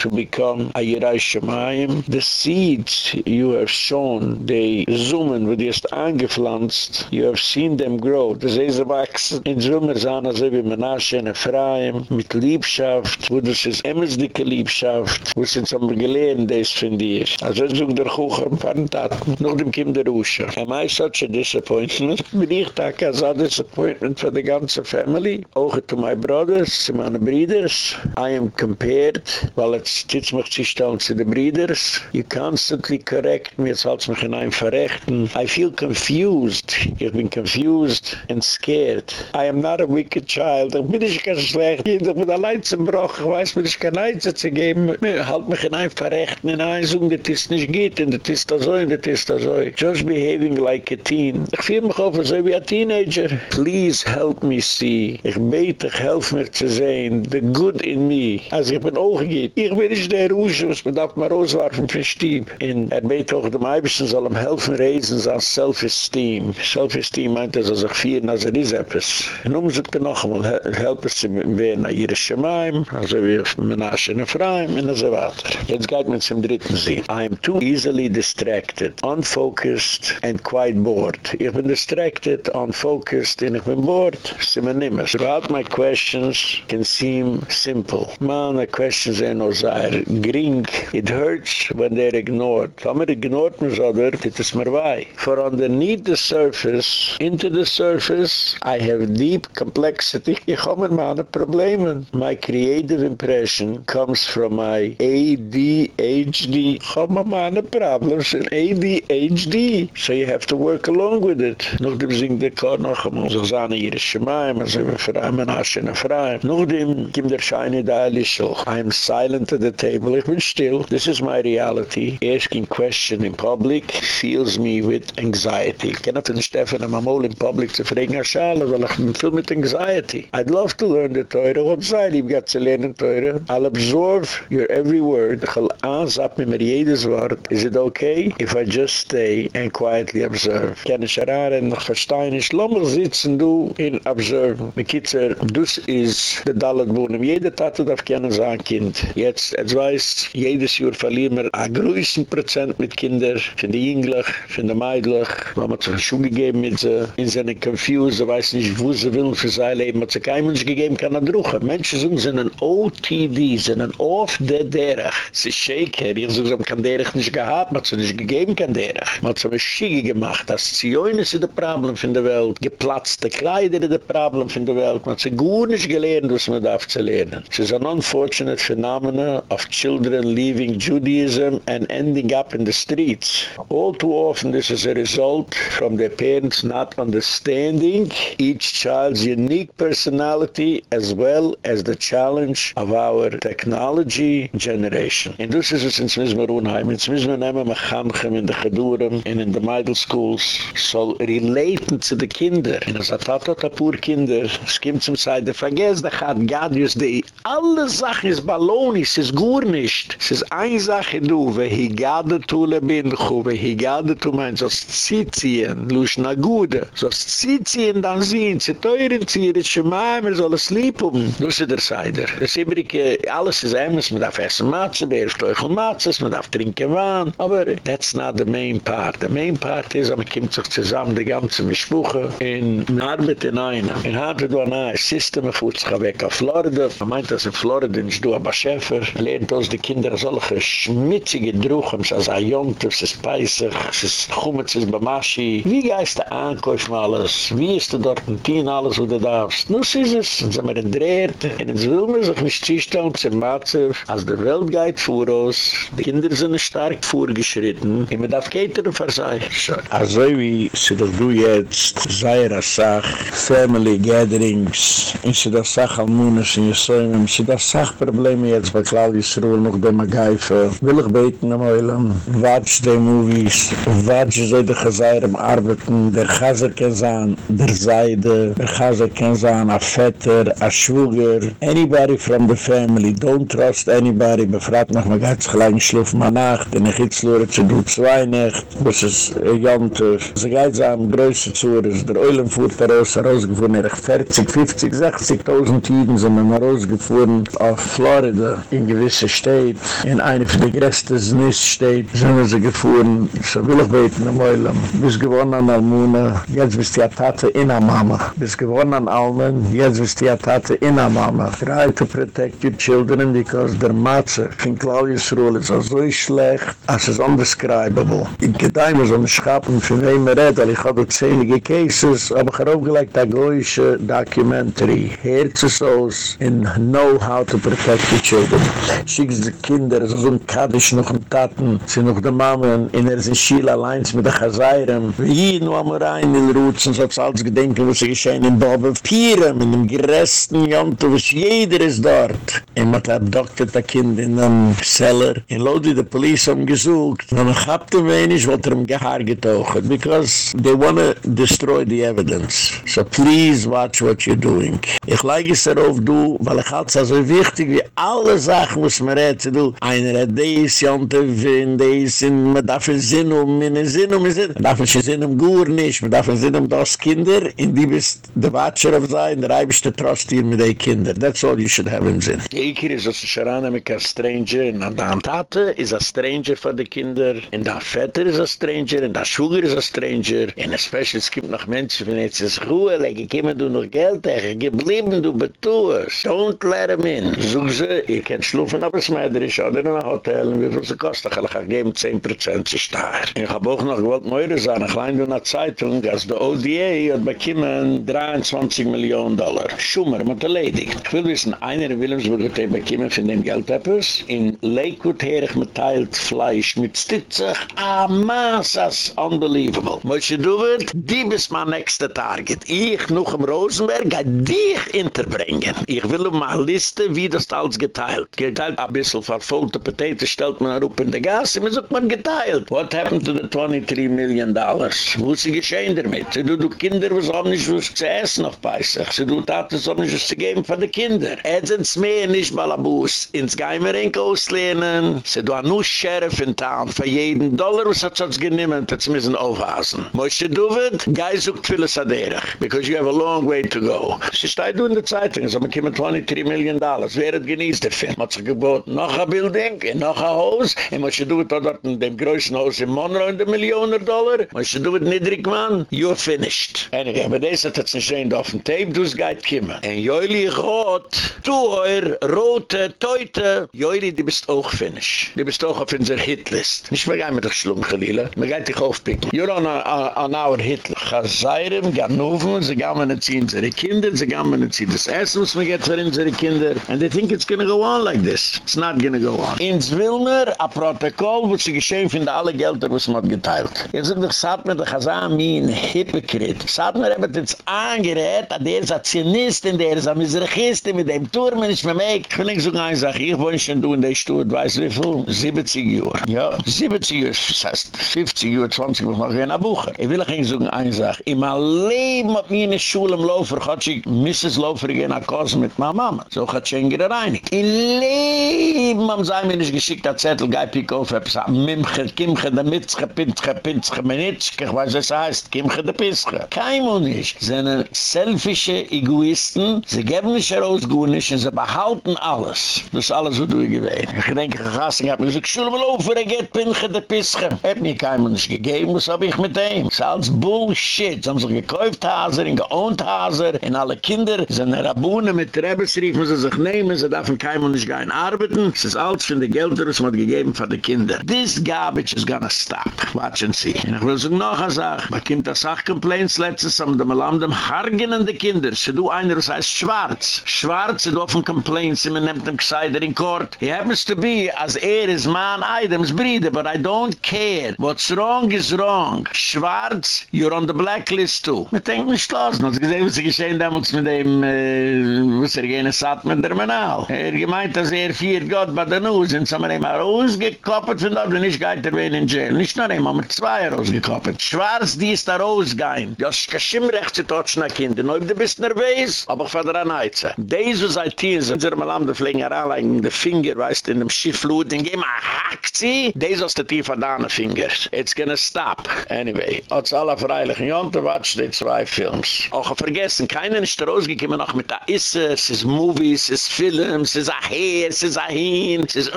to become a Yerai Shemayim. The seeds you have shown, they zoomen, die ist angepflanzt, you have seen them grow. Das ist sie wachsen. In Zoomer sahen, also wie Menashe in Ephraim, mit Liebschaft, wo das ist emmelsdicke Liebschaft, wo sie zum Gelehen des von dir. Also es ist der Kuchen, Fantaten, noch dem Kim der Rusche. Am I such a disappointment? Bin ich da, als a disappointment for the ganze family? Auch to my brothers, to meine Brüders. I am compared, weil es stitzt mich zu stellen zu den Brüders. You constantly correct me, jetzt halts mich in einem Verrechten. I feel confused. Ich bin confused and scared. I am not a wicked child. Ich bin nicht ganz schlecht. Ich bin allein zum Bruch. Ich weiß, mir ist kein Einzel zu geben. Ich halt mich in einem Verrechten, in einem Sung, das ist nicht geht, und das ist das so, und das ist das so. Just behaving like a teen. Ich fühle mich auf, so wie ein Teenager. Please help me see. Ich bete, ich helfe mir zu sehen, the good in me. Also ich bin auch geht. Ich bin nicht der Rusche, was man darf mal rauswerfen für Stieb. Und er bete auch dem Eibischen soll ihm helfen, reisen, so Self-Esteem. Self-Esteem meint er, dass er vier, als er ist etwas. Und um sich noch einmal, helfen sie mit wehen, nach ihrer Schemaim, also wie auf Menashe in Ephraim, und so weiter. Jetzt geht man zum dritten Sinn. I am too easily distracted, unfocused and quite bored. Ich bin distracted, unfocused, and ich bin bored. Sie mir nimmer. Throughout my questions can seem simple. Meine questions are no sehr gering. It hurts when they're ignored. Wenn man ignored mir so wird, is mir wei. For underneath the surface, into the surface, I have deep complexity. Ich komme mit meinen Problemen. My creative impression comes from my ADHD. Komme mit meinen Problems in ADHD. So you have to work along with it. Nog dem singt der Chor noch einmal. So sahne hier ist Shemaim, also wir Asche in Ephraim. Nog dem kim der Scheine da Elishel. I am silent at the table. Ich bin still. This is my reality. Asking question in public fills me with anxiety. Kann nicht Stefan am Amol in public zu fragen, Herr Schale, weil ich bin viel mit anxiety. I'd love to learn the Teure. What sei, lieb geht zu lernen Teure. I'll absorb your every word. Ich will ansap mir mir jedes Wort. Is it okay if I just stay and quietly observe? Kann ich eraren, noch verstehen ich. Lass mich sitzen, du, in observe. Mekitzer, dus is de Dalletbohnen. Jede Tate darf kennen sein Kind. Jetzt, jetzt weiß, jedes Jahr verlieren wir a größten Prozent mit Kinder. Von den Jünglich, von den Meidlich. Wir haben uns eine Schuhe gegeben mit sie. In seine Confused, sie weiß nicht, wo sie will für sein Leben. Hat sie kein Mensch gegeben, kann er druchen. Menschen sind ein OTD, sind ein Off der Derech. Sie Shaker. Ich sage, man kann Derech nicht gehabt, man hat sie nicht gegeben, kann Derech. Man hat sie eine Schiege gemacht. Das Zioin ist das Problem von der Welt. Geplatzte Kleider ist das Problem von der Welt. Man hat sie gut nicht gelernt, was man darf zu lernen. Es ist ein unfortunate phenomenon of children leaving Judaism and ending up in the streets. All too often this is a result from their parents not understanding each child's unique personality as well as the challenge of our technology generation. And this is in Smizmer Unheim. In Smizmer nehmen wir Chamchem in the Chedurem and in the middle schools soll relaten zu the kinder. And as a tata tapur kinder, es kommt zum Seite, vergesst, der hat Gadius, die alle Sachen ist Balloni, es ist gut nicht. Es ist eine Sache, du, we he gade tu le binchu, we he gade tu mein, so ziziehen, lu Lusch na Gude. So es zieht sie in dann sie, sie teuren sie, es schmai, mir soll es lieb um. Du sie der Seider. Das Ibrige, alles ist ähmes, man darf essen Matze, der ist Teuchel Matze, man darf trinken Wahn. Aber that's not the main part. The main part is, man kommt sich zusammen, die ganze Mischbuche, in Arbeit in einer. In Harte du ein System, fuhrt sich weg auf Florida. Man meint, dass in Florida nicht du aber Schäfer. Lehnt uns die Kinder solche schmitzige Druchen, so ein Jontus, es ist peisig, es Chumitz, es ist Bamaschi. Wie geist der Mal alles? Wie ist der Tien alles, wo du darfst? Nun ist es, und sind wir in Dreher, und jetzt will man sich nicht zustellen, zum Matzew, als der Welt geht vor uns, die Kinder sind stark vorgeschritten, und man darf für sich. Also wie doch du jetzt, sei er Sach, Family Gatherings, in sie das Sach Almunas in Jesuinem, sie das Sach Probleme jetzt bei Claudius Ruhl noch dem Agaife, will ich beten am Eulam, watch the movies, watch the de Chazayram arbeiten, der Chazer kann sein, der Seide, der Chazer kann sein, a Vetter, a Schwuger, anybody from the family, don't trust anybody, befragt noch mal ganz gleich schluff mal nach, denn ich hitz lure zu du zwei Nacht, was ist Jantef, sie geht sein größer zu, der Eulam fuhrt da raus, er rausgefuhren, er 40, 50, 60.000 Tiden sind wir rausgefuhren auf Florida, in gewisse Städte, in eine von der größten Nis-Städte, sind wir sie gefuhren, so will ich beten am Eulam, bis gewonnen an Almuna, jetzt bist die Tate in a Mama, bis gewonnen an Almen, jetzt bist die Tate in a Mama, try to protect your children, because der Matze, von Claudius Ruhl, ist auch so schlecht, als es undescribable. Ich gedei mir so ein Schappen, von wem er redt, weil ich hatte zähnliche Cases, aber ich habe auch gleich die goische Documentary, Herzes aus, in Know How to Protect Your Children. Schickst die Kinder, so ein Kaddisch noch ein Taten, sie noch die Mama, in er sind Schiel allein mit der Chazayram, wie hier nur am Rhein in Rutsen, so alles gedenken, was geschehen in Bob of Pirem, in dem geresten Jonto, was jeder ist dort. Er hat abdoktet ein Kind in einem Seller, in Lodi, die Polizei haben gesucht, und ich hab dem wenig, was er im Gehaar getaucht, because they want to destroy the evidence. So please watch what you're doing. Ich leige es darauf, du, weil ich halte es so wichtig, wie alle Sachen, was man redet, du, einer hat dies, Jonte, wenn dies, in, man darf in Sinn um, in Sinn um, in Sinn, man darf in Sinn um Gur nicht, man darf in um das Kinder, in die bist der Watcher of sein, der Eibisch der Trost hier mit den Kindern. That's all you should have in Sinn. Die Eker ist aus der Scherane mit der Stranger, in der Tate ist ein Stranger für die Kinder, in der Vetter ist ein Stranger, in der Sugar ist ein Stranger, in der Special, es gibt noch Menschen, wenn jetzt ist Ruhe, lege, kommen du noch Geld, er geblieben, du betuest, don't let him in. Sog sie, ihr könnt schlufen, aber es meidrisch, oder in ein Hotel, wie viel sie kostet, ich kann geben 10% zu. Ich hab auch noch gewollt Meure sein, ich leine in der Zeitung, als der ODA hat bekommen 23 Millionen Dollar. Schummer, mit erledigt. Ich will wissen, einer in Wilhelmsburg hat er bekommen von dem Geldpeppers, in Lakewood her ich mitteilt Fleisch mit Stitzig, ah, massas, unbelievable. Moshe Duvet, die bist mein nächster Target. Ich, noch im Rosenberg, geh dich interbringen. Ich will um eine Liste, wie das alles geteilt. Geteilt ein bisschen verfolgte Potete, stellt man auf in der Gas, und man sagt, man geteilt. What happened to the 23 million dollars? Wo sie geschehen damit? Sie du, du Kinder, was haben nicht was zu essen auf Peissach. Sie du, tat es auch nicht was zu geben für die Kinder. Sind es mehr nicht Balabus. Ins Geimerink auslehnen. Sie du, nur Sheriff in Town. Für jeden Dollar, was hat es genommen, das müssen aufhasen. Moishe Duvid, Guy sucht vieles aderach. Because you have a long way to go. Sie steht du in der Zeitung, so man kommen 23 million dollars. Wer hat genießt der Film? Hat sich geboten, noch ein Building, noch ein Haus. Und Moishe Duvid hat dort in dem größten Haus in Monroe in der Millionen Dollar. Moishe Duvid niedrig, man, you're finished. Anyway, aber das hat jetzt nicht stehen auf dem Tape, du es geht kommen. Und Joili rot, du heuer, rote, teute. Joili, die bist auch finished. Die bist auch auf unserer Hitlist. Nicht mehr gehen mit der Schlumgelila. Man geht dich aufpicken. You're on, a, on our Hitler. Chazayrim, Ganoven, sie nicht ziehen ihre Kinder, sie nicht ziehen das Essen, was man geht für unsere Kinder. And they think it's gonna go on like this. It's not gonna go on. Ins Wilmer, a Protokoll, wo sie geschehen finden, alle Gelder, was man geteilt. Jetzt sind doch satt mit der Chazayrim, ein Hypocrite. Satt mir eben jetzt angerät, der ist ein Zionist, ist ein Miserachist, mit dem Turm, ich mir meek. Ich will nicht so eine Sache, ich wohne schon du in der Stutt, du wie viel? 70 Jahre. Ja, 70 Jahre, das heißt 50 Jahre, 20 Jahre, noch ein Bucher. Ich will nicht so eine Sache. In meinem Leben hat mir in der Schule im Laufer, hat sich Mrs. Laufer gehen nach Hause mit meiner Mama. So hat sie ihn gereinigt. In Leben haben sie mir nicht geschickt, der Zettel, geh pick auf, hab gesagt, Mimche, Kimche, der Mitzche, Pinzche, Pinzche, Menitzche, ich weiß das heißt, Kimche de Piske. Kein Mann nicht. Sie sind selfische Egoisten, sie geben nicht heraus gut nicht, und sie behalten alles. Das ist alles, was du gewähnt. Ich denke, ich habe mir gesagt, ich soll mal auf, er geht Kimche de Piske. Hat mir kein Mann nicht gegeben, was habe ich mit dem? Das ist alles Bullshit. Sie haben sich gekauft Haser, in geohnt Haser, in alle Kinder, sie sind Rabunen mit Trebesrief, muss sie sich nehmen, sie dürfen kein Mann nicht gehen arbeiten. Es ist alles von den Geldern, was man gegeben für die Kinder. This garbage is gonna stop. Watch and see. Und ich will sagen noch eine Sache. Man kommt das Sachcomplaints letztes, am dem Hargen an die Kinder. Se du einer, das heißt Schwarz. Schwarz, du offen Complaints, sie nimmt dem Gseider in Court. He happens to be, as er is man items, breeder, but I don't care. What's wrong is wrong. Schwarz, you're on the blacklist too. Man denkt nicht los. Man hat gesehen, was ist geschehen damals mit dem, äh, was er sagt mit der Manal. Er gemeint, dass er vier Gott bei der Nuss, und so haben wir ihm rausgekoppelt von dort, wenn ich geht er in jail. Nicht nur ihm, haben zwei rausgekoppelt. Schwarz, die ist da rausgein. Du hast kein Schimmrecht zu totschen, Kinder. Nur, du bist nervös, aber ich fahre daran heizen. Diese seit hier sind, wir mal am der Flinger anlegen, in der Finger, weißt du, in dem Schifflut, den wir, hackt sie. Diese ist der tiefer da an Finger. It's gonna stop. Anyway, als alle freilichen Jonte watsch die zwei Films. Auch vergessen, keiner ist rausgekommen noch mit der Isse, es ist Movies, es ist Films, es ist Heer, es ist ein Hin, es ist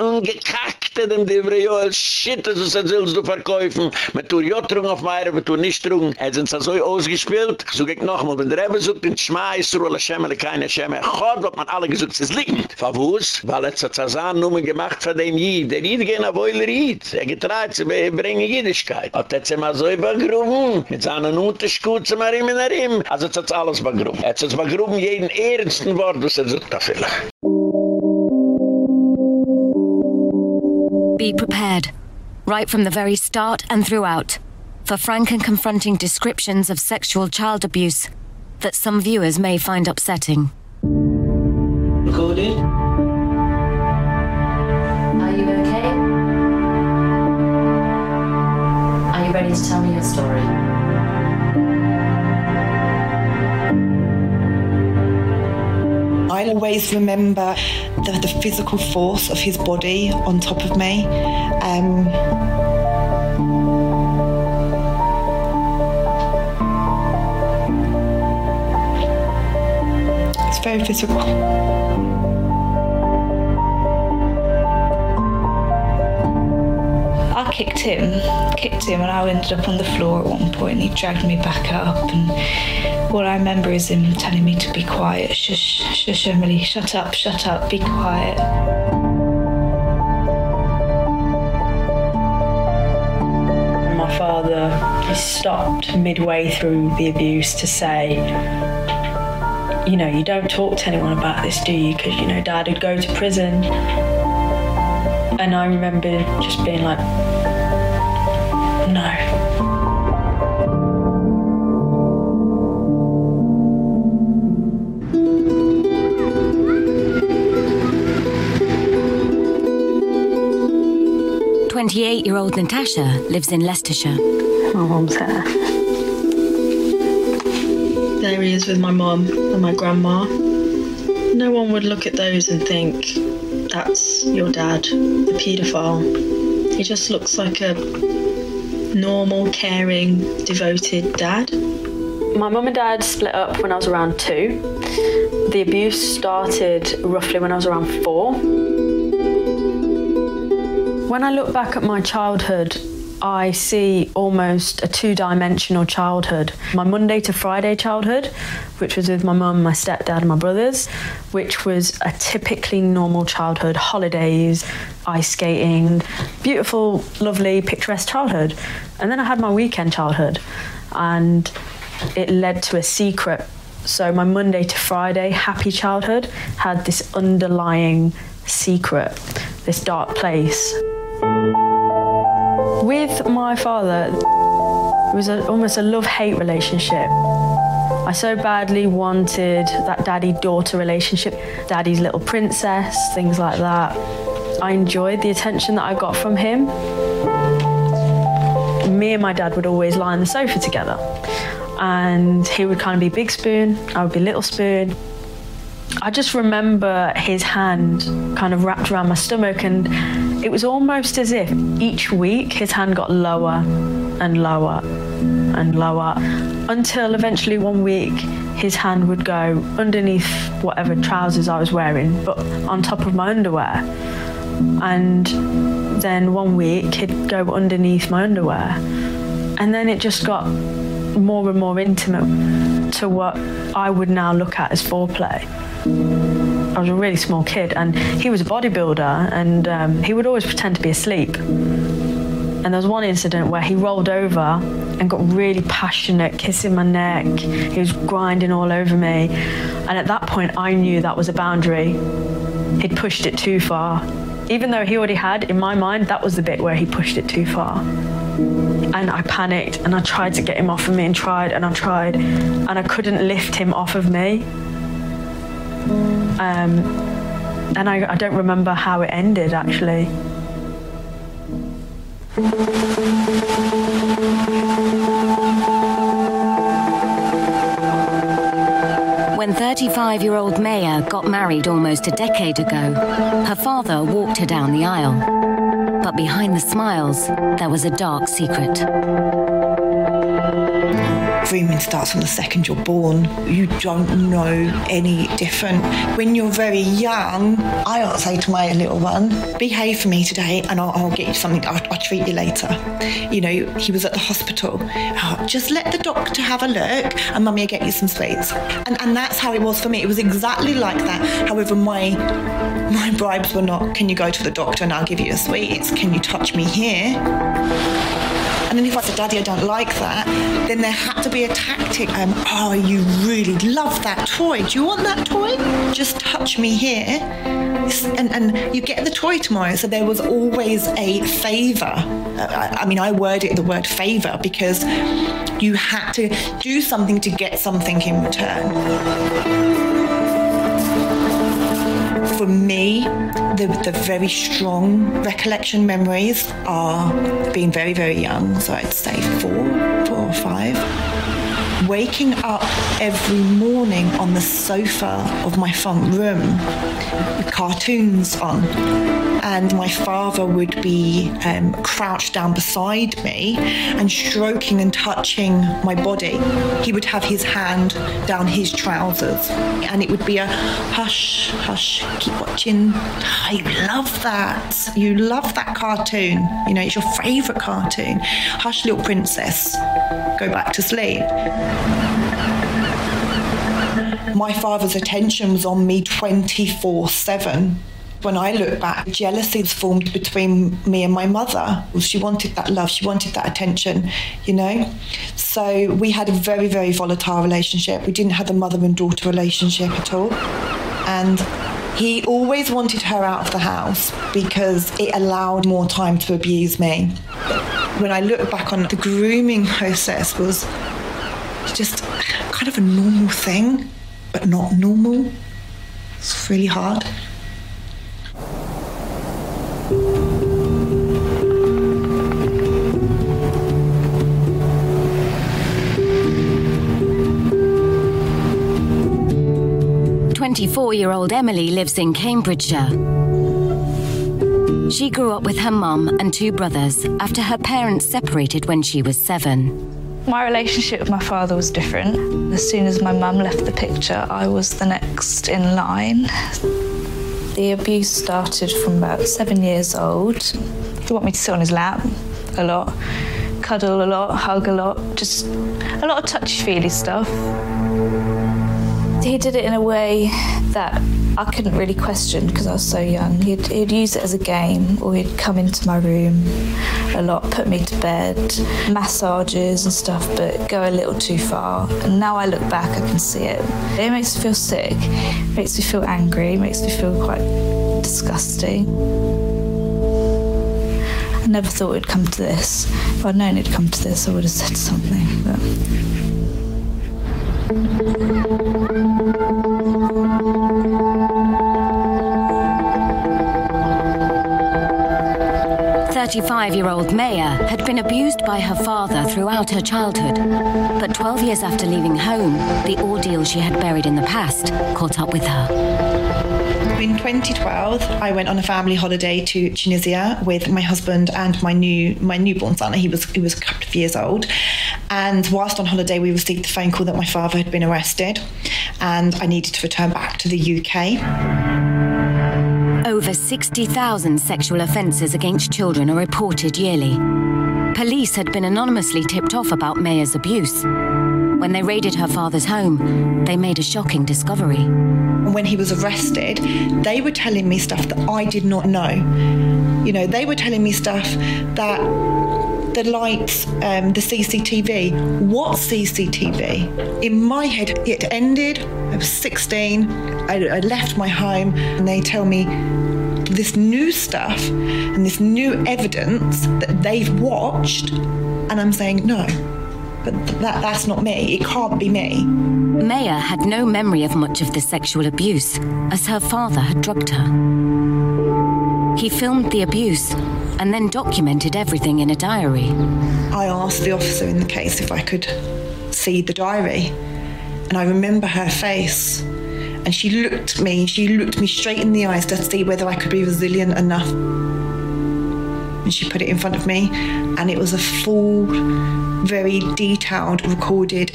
ungekackt in dem Divre, jo, shit, das ist ein Silz, du verkäufen, mit tu Jotrung auf Meire, mit tu Nichtrung, es sind so ausgespielt, so geht noch mal, wenn der Rebbe sucht, den Schmeiß, Ruhle Schemmele, keine Schemmele, Gott, wat man alle gesucht, es liegend. Verwus, weil es hat Zazan nur gemacht von dem Jid, der Jid gehen auf Euler Jid, er getreut, sie bringen Jidischkeit. Hat er sich mal so übergruben, mit seinen Unterschkut, zum Arim in Arim, also es hat alles übergruben. Er hat sich übergruben, jeden ernsten Wort, was er sucht dafür. Be prepared, right from the very start and throughout, for frank and confronting descriptions of sexual child abuse that some viewers may find upsetting. Recorded? Are you okay? Are you ready to tell me your story? I'll always remember the, the physical force of his body on top of me. Um, very physical. I kicked him, kicked him, and I ended up on the floor at one point. And he dragged me back up, and all I remember is him telling me to be quiet. Shush, shush, Emily, shut up, shut up, be quiet. My father he stopped midway through the abuse to say, you know, you don't talk to anyone about this, do you? Because, you know, dad would go to prison. And I remember just being like, no. Twenty-eight-year-old Natasha lives in Leicestershire. My mum's there. There he is with my mum and my grandma. No one would look at those and think, that's your dad, the paedophile. He just looks like a normal, caring, devoted dad. My mum and dad split up when I was around two. The abuse started roughly when I was around four. When I look back at my childhood, I see almost a two-dimensional childhood. My Monday to Friday childhood, which was with my mum, my stepdad and my brothers, which was a typically normal childhood, holidays, ice skating, beautiful, lovely, picturesque childhood. And then I had my weekend childhood and it led to a secret. So my Monday to Friday happy childhood had this underlying secret, this dark place. With my father, it was a, almost a love-hate relationship. I so badly wanted that daddy-daughter relationship, daddy's little princess, things like that. I enjoyed the attention that I got from him. Me and my dad would always lie on the sofa together. And he would kind of be big spoon, I would be little spoon. I just remember his hand kind of wrapped around my stomach and it was almost as if each week his hand got lower and lower and lower until eventually one week his hand would go underneath whatever trousers I was wearing but on top of my underwear. And then one week he'd go underneath my underwear. And then it just got more and more intimate to what I would now look at as foreplay I was a really small kid and he was a bodybuilder and um, he would always pretend to be asleep. And there was one incident where he rolled over and got really passionate kissing my neck. He was grinding all over me. And at that point I knew that was a boundary. He'd pushed it too far. Even though he already had in my mind that was the bit where he pushed it too far. And I panicked and I tried to get him off of me and tried and I tried and I couldn't lift him off of me um, and I, I don't remember how it ended actually When 35-year-old Maya got married almost a decade ago, her father walked her down the aisle. But behind the smiles, there was a dark secret. Grooming starts from the second you're born. You don't know any different. When you're very young, I'll say to my little one, behave for me today and I'll, I'll get you something, I'll, I'll, treat you later. You know, he was at the hospital. Oh, just let the doctor have a look and mummy will get you some sweets. And, and that's how it was for me. It was exactly like that. However, my, my bribes were not, can you go to the doctor and I'll give you a sweet? It's, can you touch me here? And then if I said, Daddy, I don't like that, then there had to be a tactic. Um, oh, you really love that toy. Do you want that toy? Just touch me here. And, and you get the toy tomorrow. So there was always a favor. I, I mean, I worded the word favor because you had to do something to get something in return for me, the, the very strong recollection memories are being very, very young. So I'd say four, four or five. Waking up every morning on the sofa of my front room with cartoons on and my father would be um, crouched down beside me and stroking and touching my body. He would have his hand down his trousers and it would be a hush, hush, keep watching. I love that. You love that cartoon. You know, it's your favorite cartoon. Hush, little princess. Go back to sleep my father's attention was on me 24 7 when I look back, jealousy was formed between me and my mother. She wanted that love, she wanted that attention, you know? So we had a very, very volatile relationship. We didn't have a mother and daughter relationship at all. And he always wanted her out of the house because it allowed more time to abuse me. When I look back on it, the grooming process was just kind of a normal thing, but not normal. It's really hard. 24-year-old Emily lives in Cambridgeshire. She grew up with her mum and two brothers after her parents separated when she was seven. My relationship with my father was different. As soon as my mum left the picture, I was the next in line. The abuse started from about seven years old. He wanted me to sit on his lap a lot, cuddle a lot, hug a lot, just a lot of touchy-feely stuff he did it in a way that I couldn't really question because I was so young. He'd, he'd use it as a game or he'd come into my room a lot, put me to bed, massages and stuff, but go a little too far. And now I look back, I can see it. It makes me feel sick, makes me feel angry, makes me feel quite disgusting. I never thought it'd come to this. If I'd known it'd come to this, I would have said something. But... 35-year-old Maya had been abused by her father throughout her childhood. But 12 years after leaving home, the ordeal she had buried in the past caught up with her. in 2012, I went on a family holiday to Tunisia with my husband and my new my newborn son. He was he was a couple of years old, and whilst on holiday, we received the phone call that my father had been arrested, and I needed to return back to the UK. Over 60,000 sexual offences against children are reported yearly. Police had been anonymously tipped off about Maya's abuse. When they raided her father's home, they made a shocking discovery. When he was arrested, they were telling me stuff that I did not know. You know, they were telling me stuff that the lights, um, the CCTV. What CCTV? In my head, it ended. I was 16. I, I left my home, and they tell me this new stuff and this new evidence that they've watched, and I'm saying no. But that, that's not me. It can't be me. Maya had no memory of much of the sexual abuse, as her father had drugged her. He filmed the abuse and then documented everything in a diary. I asked the officer in the case if I could see the diary, and I remember her face. And she looked me, she looked me straight in the eyes to see whether I could be resilient enough. And she put it in front of me, and it was a full, very detailed, recorded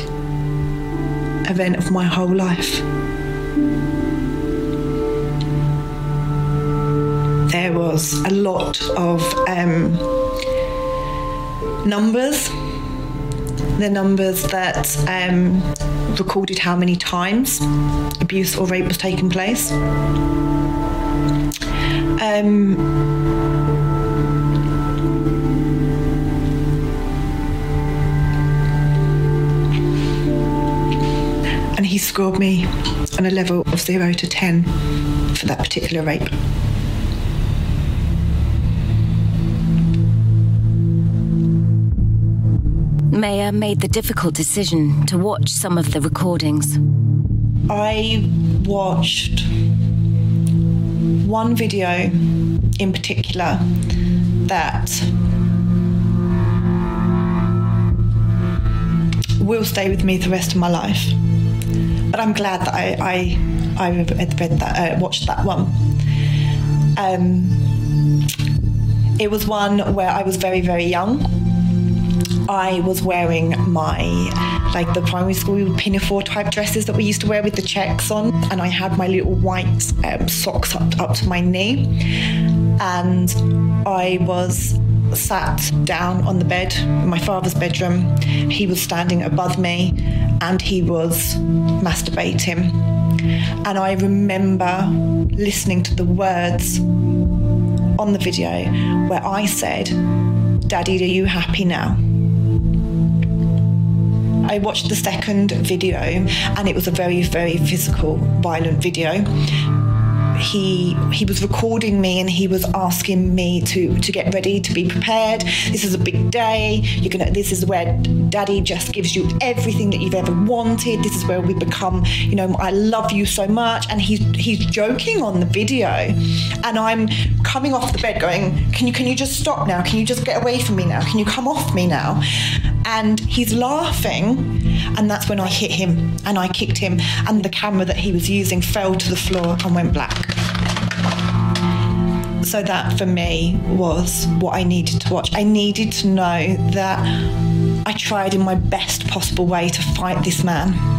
event of my whole life. There was a lot of um, numbers. The numbers that um, recorded how many times abuse or rape was taking place. Um, and he scored me on a level of 0 to 10 for that particular rape. Maya made the difficult decision to watch some of the recordings. I watched one video in particular that will stay with me the rest of my life. But I'm glad that I I, I read that, uh, watched that one. Um, it was one where I was very very young. I was wearing my like the primary school pinafore type dresses that we used to wear with the checks on, and I had my little white um, socks up up to my knee, and I was sat down on the bed in my father's bedroom. He was standing above me, and he was masturbating, and I remember listening to the words on the video where I said, "Daddy, are you happy now?" I watched the second video and it was a very, very physical, violent video. He he was recording me and he was asking me to to get ready, to be prepared. This is a big day. You're gonna this is where daddy just gives you everything that you've ever wanted. This is where we become, you know, I love you so much. And he's he's joking on the video. And I'm coming off the bed going, Can you can you just stop now? Can you just get away from me now? Can you come off me now? And he's laughing and that's when I hit him and I kicked him and the camera that he was using fell to the floor and went black. So that for me was what I needed to watch. I needed to know that I tried in my best possible way to fight this man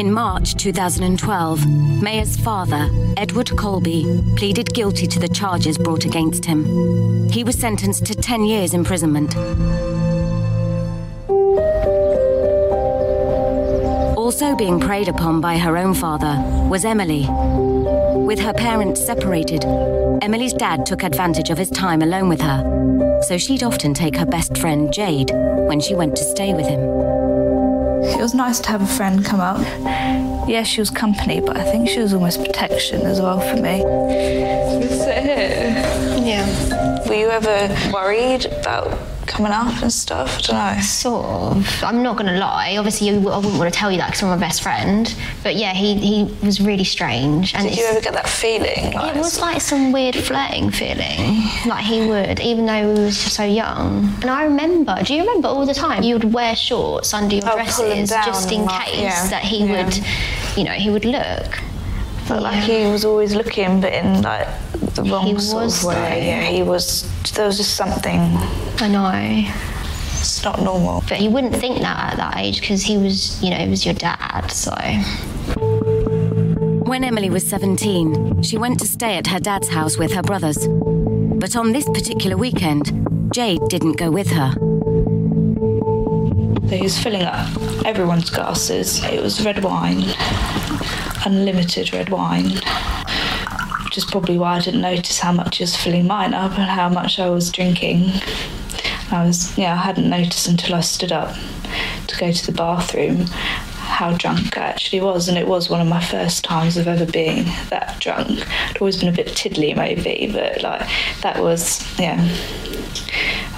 In March 2012, Maya's father, Edward Colby, pleaded guilty to the charges brought against him. He was sentenced to 10 years imprisonment. Also being preyed upon by her own father was Emily. With her parents separated, Emily's dad took advantage of his time alone with her, so she'd often take her best friend Jade when she went to stay with him. It was nice to have a friend come out. Yeah, she was company, but I think she was almost protection as well for me. Sit here. yeah Were you ever worried about coming up and stuff. I don't know. Sort of. I'm not gonna lie. Obviously, I wouldn't want to tell you that because I'm my best friend. But yeah, he he was really strange. And Did you ever get that feeling? Like, It was like some weird flirting feeling, like he would, even though we was just so young. And I remember, do you remember all the time you would wear shorts under your Oh, dresses just in case yeah, that he yeah. would, you know, he would look. felt like he was always looking, but in like the wrong He sort was, of way. though. Yeah, he was. There was just something. I know, It's not normal. but you wouldn't think that at that age because he was, you know, he was your dad. So When Emily was 17, she went to stay at her dad's house with her brothers. But on this particular weekend, Jade didn't go with her. So he was filling up everyone's glasses. It was red wine, unlimited red wine. Which is probably why I didn't notice how much he was filling mine up and how much I was drinking. I was, yeah, I hadn't noticed until I stood up to go to the bathroom how drunk I actually was, and it was one of my first times of ever being that drunk. I'd always been a bit tiddly, maybe, but like that was, yeah,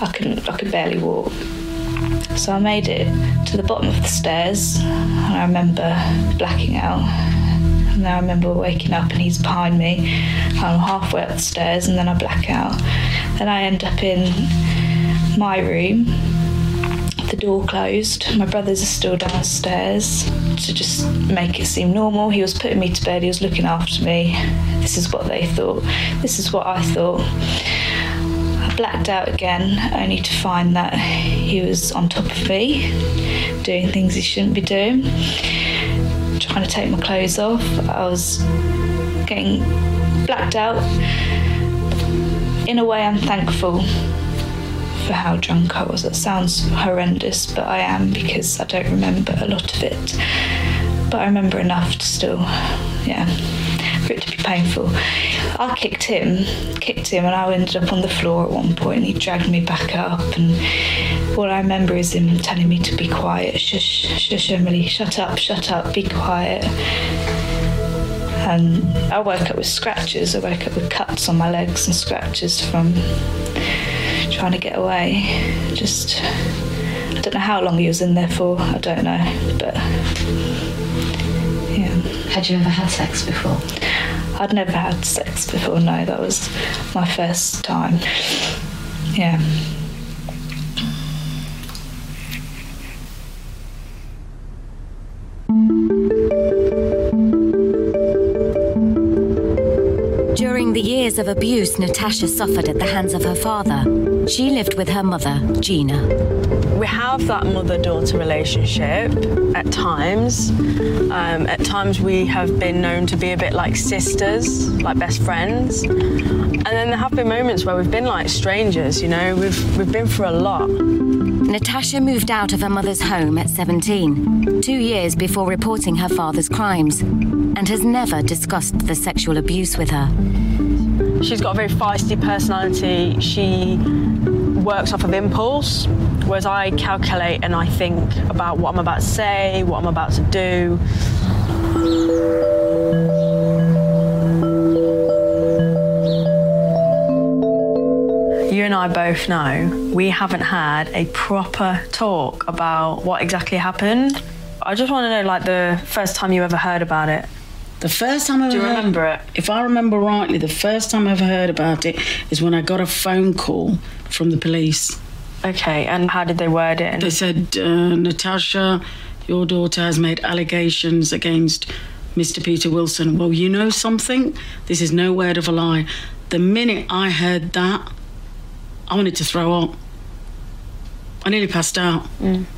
I couldn't, I could barely walk. So I made it to the bottom of the stairs, and I remember blacking out. And then I remember waking up, and he's behind me. I'm halfway up the stairs, and then I black out. Then I end up in my room. The door closed. My brothers are still downstairs to just make it seem normal. He was putting me to bed. He was looking after me. This is what they thought. This is what I thought. I blacked out again, only to find that he was on top of me, doing things he shouldn't be doing, trying to take my clothes off. I was getting blacked out. In a way, I'm thankful for how drunk I was. It sounds horrendous, but I am because I don't remember a lot of it. But I remember enough to still, yeah, for it to be painful. I kicked him, kicked him, and I ended up on the floor at one point. And he dragged me back up, and all I remember is him telling me to be quiet. Shush, shush, Emily, shut up, shut up, be quiet. And I woke up with scratches. I woke up with cuts on my legs and scratches from trying to get away. Just, I don't know how long he was in there for. I don't know, but yeah. Had you ever had sex before? I'd never had sex before. No, that was my first time. Yeah. During the years of abuse Natasha suffered at the hands of her father, she lived with her mother, Gina. We have that mother daughter relationship at times. Um, at times, we have been known to be a bit like sisters, like best friends. And then there have been moments where we've been like strangers, you know, we've, we've been through a lot. Natasha moved out of her mother's home at 17, two years before reporting her father's crimes, and has never discussed the sexual abuse with her. She's got a very feisty personality. She works off of impulse, whereas I calculate and I think about what I'm about to say, what I'm about to do. You and I both know we haven't had a proper talk about what exactly happened. I just want to know, like, the first time you ever heard about it. The first time I Do you heard- remember it? If I remember rightly, the first time I ever heard about it is when I got a phone call from the police. Okay, and how did they word it? They said, uh, Natasha, your daughter has made allegations against Mr. Peter Wilson. Well, you know something? This is no word of a lie. The minute I heard that, I wanted to throw up. I nearly passed out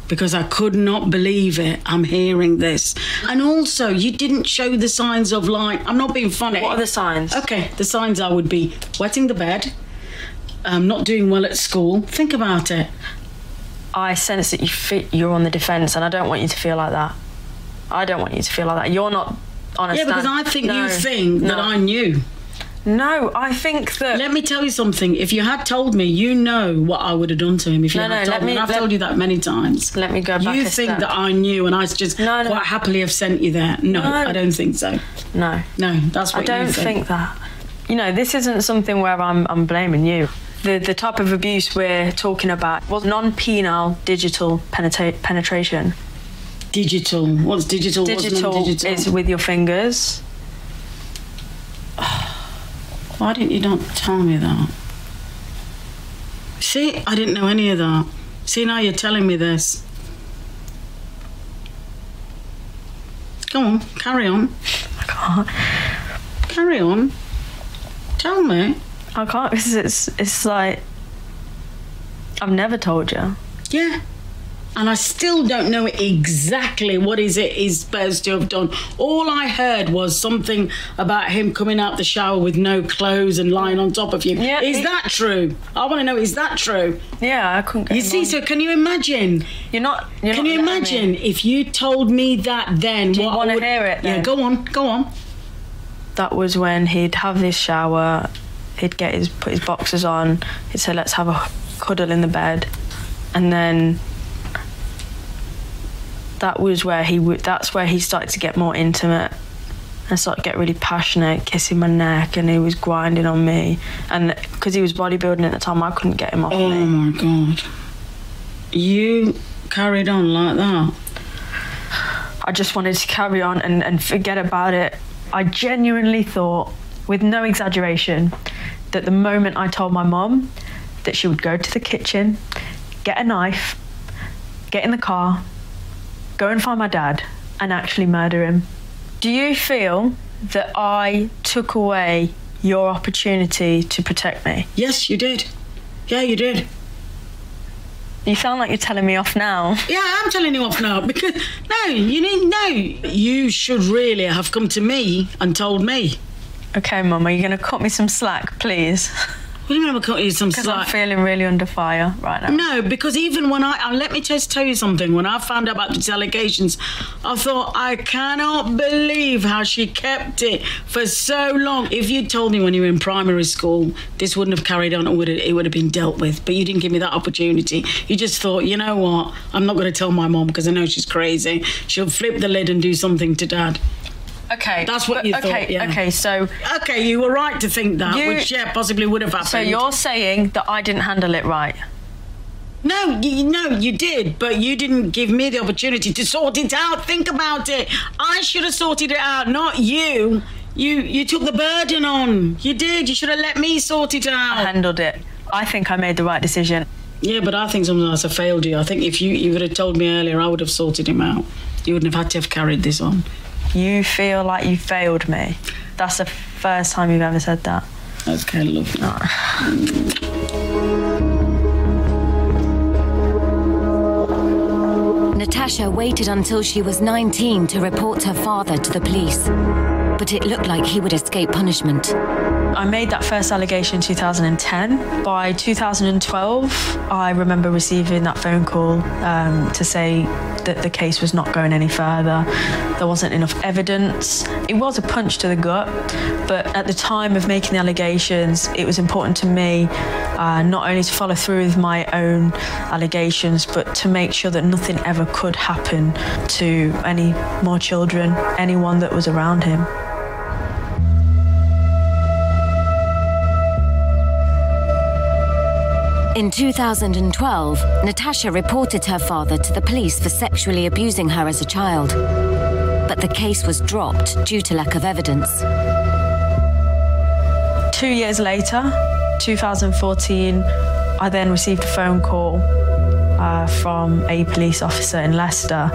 because I could not believe it. I'm hearing this. And also, you didn't show the signs of like, I'm not being funny. What are the signs? Okay, the signs I would be wetting the bed, um, not doing well at school. Think about it. I sense that you fit, you're on the defence, and I don't want you to feel like that. I don't want you to feel like that. You're not on a Yeah, because I think No, you think that. I knew. No, I think that. Let me tell you something. If you had told me, you know what I would have done to him. If you No, had no, told let me, me- I've let- told you that many times. Let me go back You think step. that I knew, and I just No, no. quite happily have sent you there. No, No. I don't think so. No, No, that's what I don't you think that. You know, this isn't something where I'm I'm blaming you. the the type of abuse we're talking about was non-penal digital penetra- penetration. Digital. What's digital? Digital, What's non-digital? is with your fingers. Why didn't you not tell me that? See, I didn't know any of that. See, now you're telling me this. Go on, carry on. I can't. Carry on. Tell me. I can't because it's it's like I've never told you. Yeah. And I still don't know exactly what is it he's supposed to have done. All I heard was something about him coming out the shower with no clothes and lying on top of you. Yeah, is he- that true? I want to know, is that true? Yeah, I couldn't. Get You see, on. so can you imagine? you're not. You're Can not you imagine me. if you told me that then? Do you I wanna hear it Yeah, go on, go on. that was when he'd have his shower, he'd get his put his boxers on, he'd say, "Let's have a cuddle in the bed," and then that was where he would. That's where he started to get more intimate and started to get really passionate, kissing my neck, and he was grinding on me, and because he was bodybuilding at the time, I couldn't get him off Oh me. my god. You carried on like that. I just wanted to carry on and, and forget about it. I genuinely thought, with no exaggeration, that the moment I told my mom that she would go to the kitchen, get a knife, get in the car, go and find my dad, and actually murder him. Do you feel that I took away your opportunity to protect me? Yes, you did. Yeah, you did. You sound like you're telling me off now. Yeah, I'm telling you off now because no, you need no. You should really have come to me and told me. Okay, Mum, are you going to cut me some slack, please? What do you mean I'm cutting you some Because I'm slack? feeling really under fire right now. No, because even when I, let me just tell you something, when I found out about these allegations, I thought, I cannot believe how she kept it for so long. If you told me when you were in primary school, this wouldn't have carried on, it would have, it would have been dealt with. But you didn't give me that opportunity. You just thought, you know what, I'm not going to tell my mom because I know she's crazy. She'll flip the lid and do something to dad. Okay. That's what but- you okay, thought, yeah. Okay, so Okay, you were right to think that, You- which, yeah, possibly would have happened. so you're saying that I didn't handle it right. No, you, no, you did, but you didn't give me the opportunity to sort it out. Think about it. I should have sorted it out, not you. You you took the burden on. You did. You should have let me sort it out. I handled it. I think I made the right decision. Yeah, but I think sometimes I failed you. I think if you, you would have told me earlier, I would have sorted him out. You wouldn't have had to have carried this on. You feel like you failed me. That's the first time you've ever said that. That's okay, lovely. Natasha waited until she was 19 to report her father to the police. But it looked like he would escape punishment. I made that first allegation in 2010. By 2012, I remember receiving that phone call um, to say that the case was not going any further. There wasn't enough evidence. It was a punch to the gut, but at the time of making the allegations, it was important to me uh, not only to follow through with my own allegations, but to make sure that nothing ever could happen to any more children, anyone that was around him. In 2012, Natasha reported her father to the police for sexually abusing her as a child. But the case was dropped due to lack of evidence. Two years later, 2014, I then received a phone call uh, from a police officer in Leicester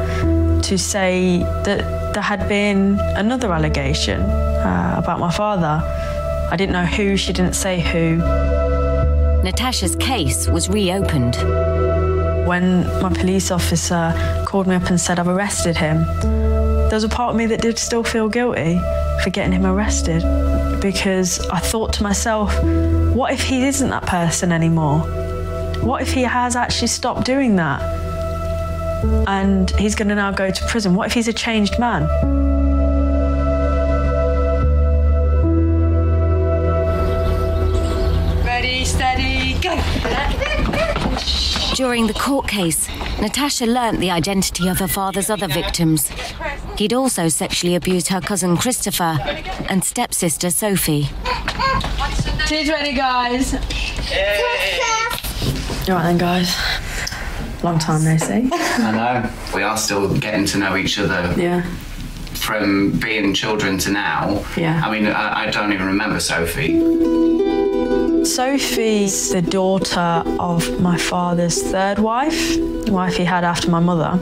to say that there had been another allegation uh, about my father. I didn't know who, she didn't say who. Natasha's case was reopened. When my police officer called me up and said I've arrested him, there was a part of me that did still feel guilty for getting him arrested because I thought to myself, what if he isn't that person anymore? What if he has actually stopped doing that? And he's going to now go to prison. What if he's a changed man? During the court case, Natasha learnt the identity of her father's other victims. He'd also sexually abused her cousin Christopher and stepsister Sophie. Tea's ready, guys. All right then, guys. Long time no see. I know. We are still getting to know each other. Yeah. From being children to now. Yeah. I mean, I, I don't even remember Sophie. Sophie's the daughter of my father's third wife, the wife he had after my mother.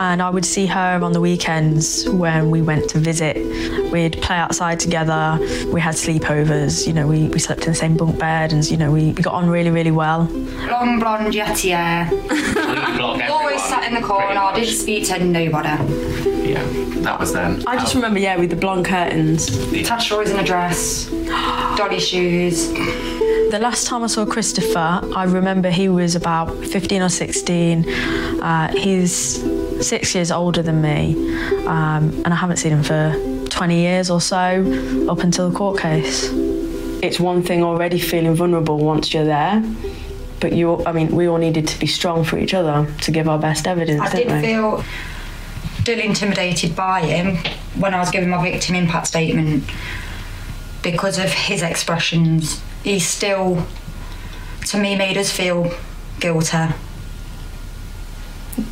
And I would see her on the weekends when we went to visit. We'd play outside together, we had sleepovers, you know, we, we slept in the same bunk bed, and, you know, we, we got on really, really well. Long blonde jetty hair. Always sat in the corner, didn't speak to nobody. Yeah, that was then. I just remember, yeah, with the blonde curtains. Tash always in a dress, dolly shoes. The last time I saw Christopher, I remember he was about 15 or 16. Uh, he's six years older than me, um, and I haven't seen him for 20 years or so, up until the court case. It's one thing already feeling vulnerable once you're there, but you, I mean, we all needed to be strong for each other to give our best evidence, I didn't did we? feel still intimidated by him when I was giving my victim impact statement because of his expressions. He still, to me, made us feel guilty. reckon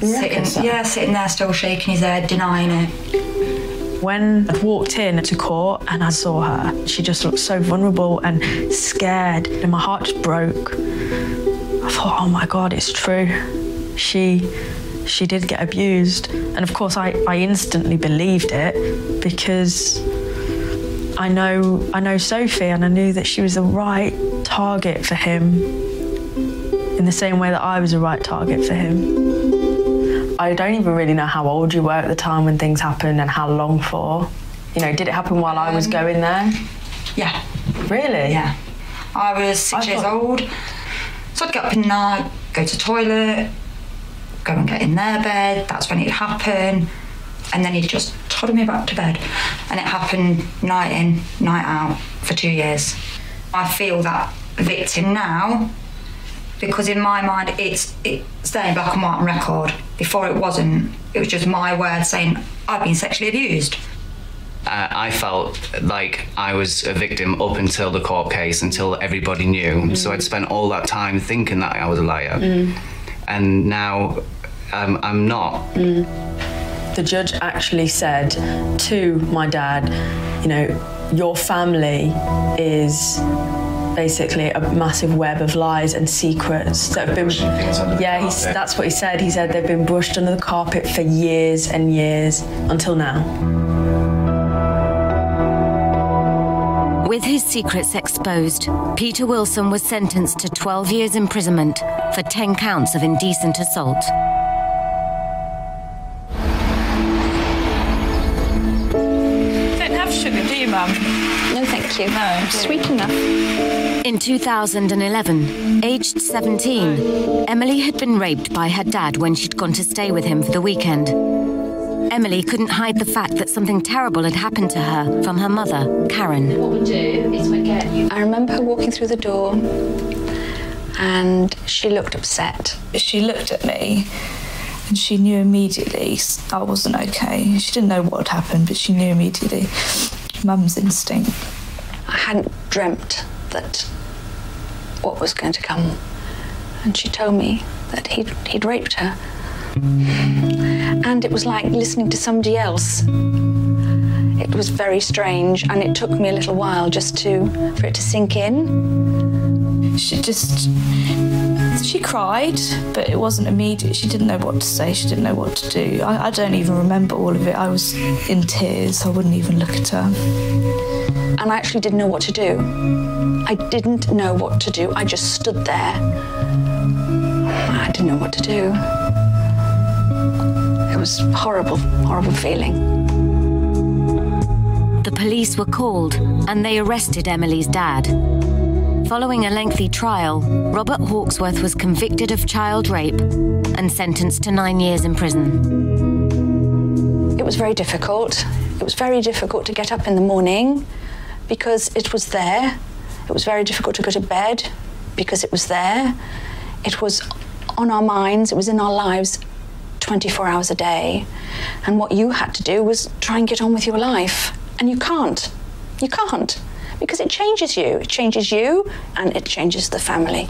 Sitting, so? yeah, sitting there still shaking his head, denying it. When I walked in to court and I saw her, she just looked so vulnerable and scared, and my heart just broke. I thought, oh my God, it's true. She she did get abused. And of course I, I instantly believed it because I know I know Sophie and I knew that she was the right target for him in the same way that I was the right target for him. I don't even really know how old you were at the time when things happened and how long for. You know, did it happen while I was um, going there? Yeah. Really? Yeah. I was six years old. So I'd get up in the night, go to the toilet, go and get in their bed. That's when it'd happen. And then he'd just toddle me back to bed. And it happened night in, night out for two years. I feel that victim now because in my mind it's it's there in black and white on record. Before it wasn't. It was just my word saying I've been sexually abused. Uh, I felt like I was a victim up until the court case, until everybody knew. So I'd spent all that time thinking that I was a liar. And now um, I'm not. The judge actually said to my dad, you know, your family is basically a massive web of lies and secrets that have been yeah he's, that's what he said. He said they've been brushed under the carpet for years and years until now. With his secrets exposed, Peter Wilson was sentenced to 12 years imprisonment for 10 counts of indecent assault. Sugar, do you, Mum? No, thank you. No. Sweet enough. In 2011, aged 17, Emily had been raped by her dad when she'd gone to stay with him for the weekend. Emily couldn't hide the fact that something terrible had happened to her from her mother, Karen. What we do is we get you. I remember her walking through the door and she looked upset. She looked at me and she knew immediately I wasn't okay. She didn't know what had happened, but she knew immediately. Mum's instinct. I hadn't dreamt that what was going to come. And she told me that he'd, he'd raped her. And it was like listening to somebody else. It was very strange, and it took me a little while just to for it to sink in. She just she cried, but it wasn't immediate. She didn't know what to say. She didn't know what to do. I, I don't even remember all of it. I was in tears. I wouldn't even look at her. And I actually didn't know what to do. I didn't know what to do. I just stood there. I didn't know what to do. It was horrible, horrible feeling. The police were called and they arrested Emily's dad. Following a lengthy trial, Robert Hawksworth was convicted of child rape and sentenced to nine years in prison. It was very difficult. It was very difficult to get up in the morning because it was there. It was very difficult to go to bed because it was there. It was on our minds, it was in our lives 24 hours a day. And what you had to do was try and get on with your life. And you can't. You can't because it changes you. It changes you and it changes the family.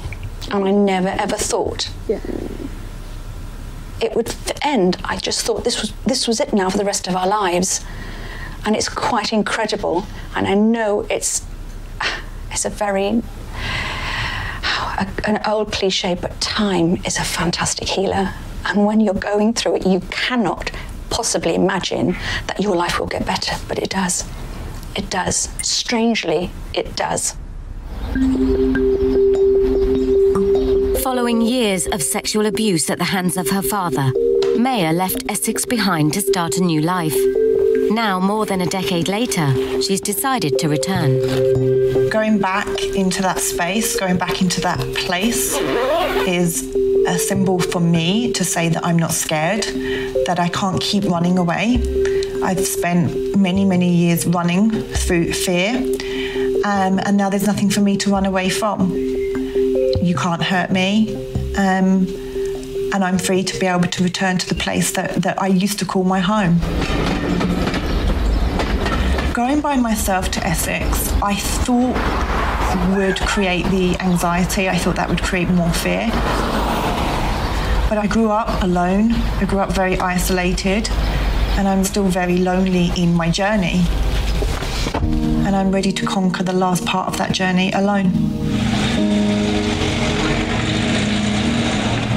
And I never ever thought it would end. I just thought this was this was it now for the rest of our lives. And it's quite incredible. And I know it's it's a very a, an old cliche, but time is a fantastic healer. And when you're going through it, you cannot possibly imagine that your life will get better, but it does. It does. Strangely, it does. Following years of sexual abuse at the hands of her father, Maya left Essex behind to start a new life. Now, more than a decade later, she's decided to return. Going back into that space, going back into that place is a symbol for me to say that I'm not scared, that I can't keep running away. I've spent many, many years running through fear, um, and now there's nothing for me to run away from. You can't hurt me. Um, and I'm free to be able to return to the place that, that I used to call my home. Going by myself to Essex, I thought would create the anxiety. I thought that would create more fear. But I grew up alone. I grew up very isolated, and I'm still very lonely in my journey. And I'm ready to conquer the last part of that journey alone.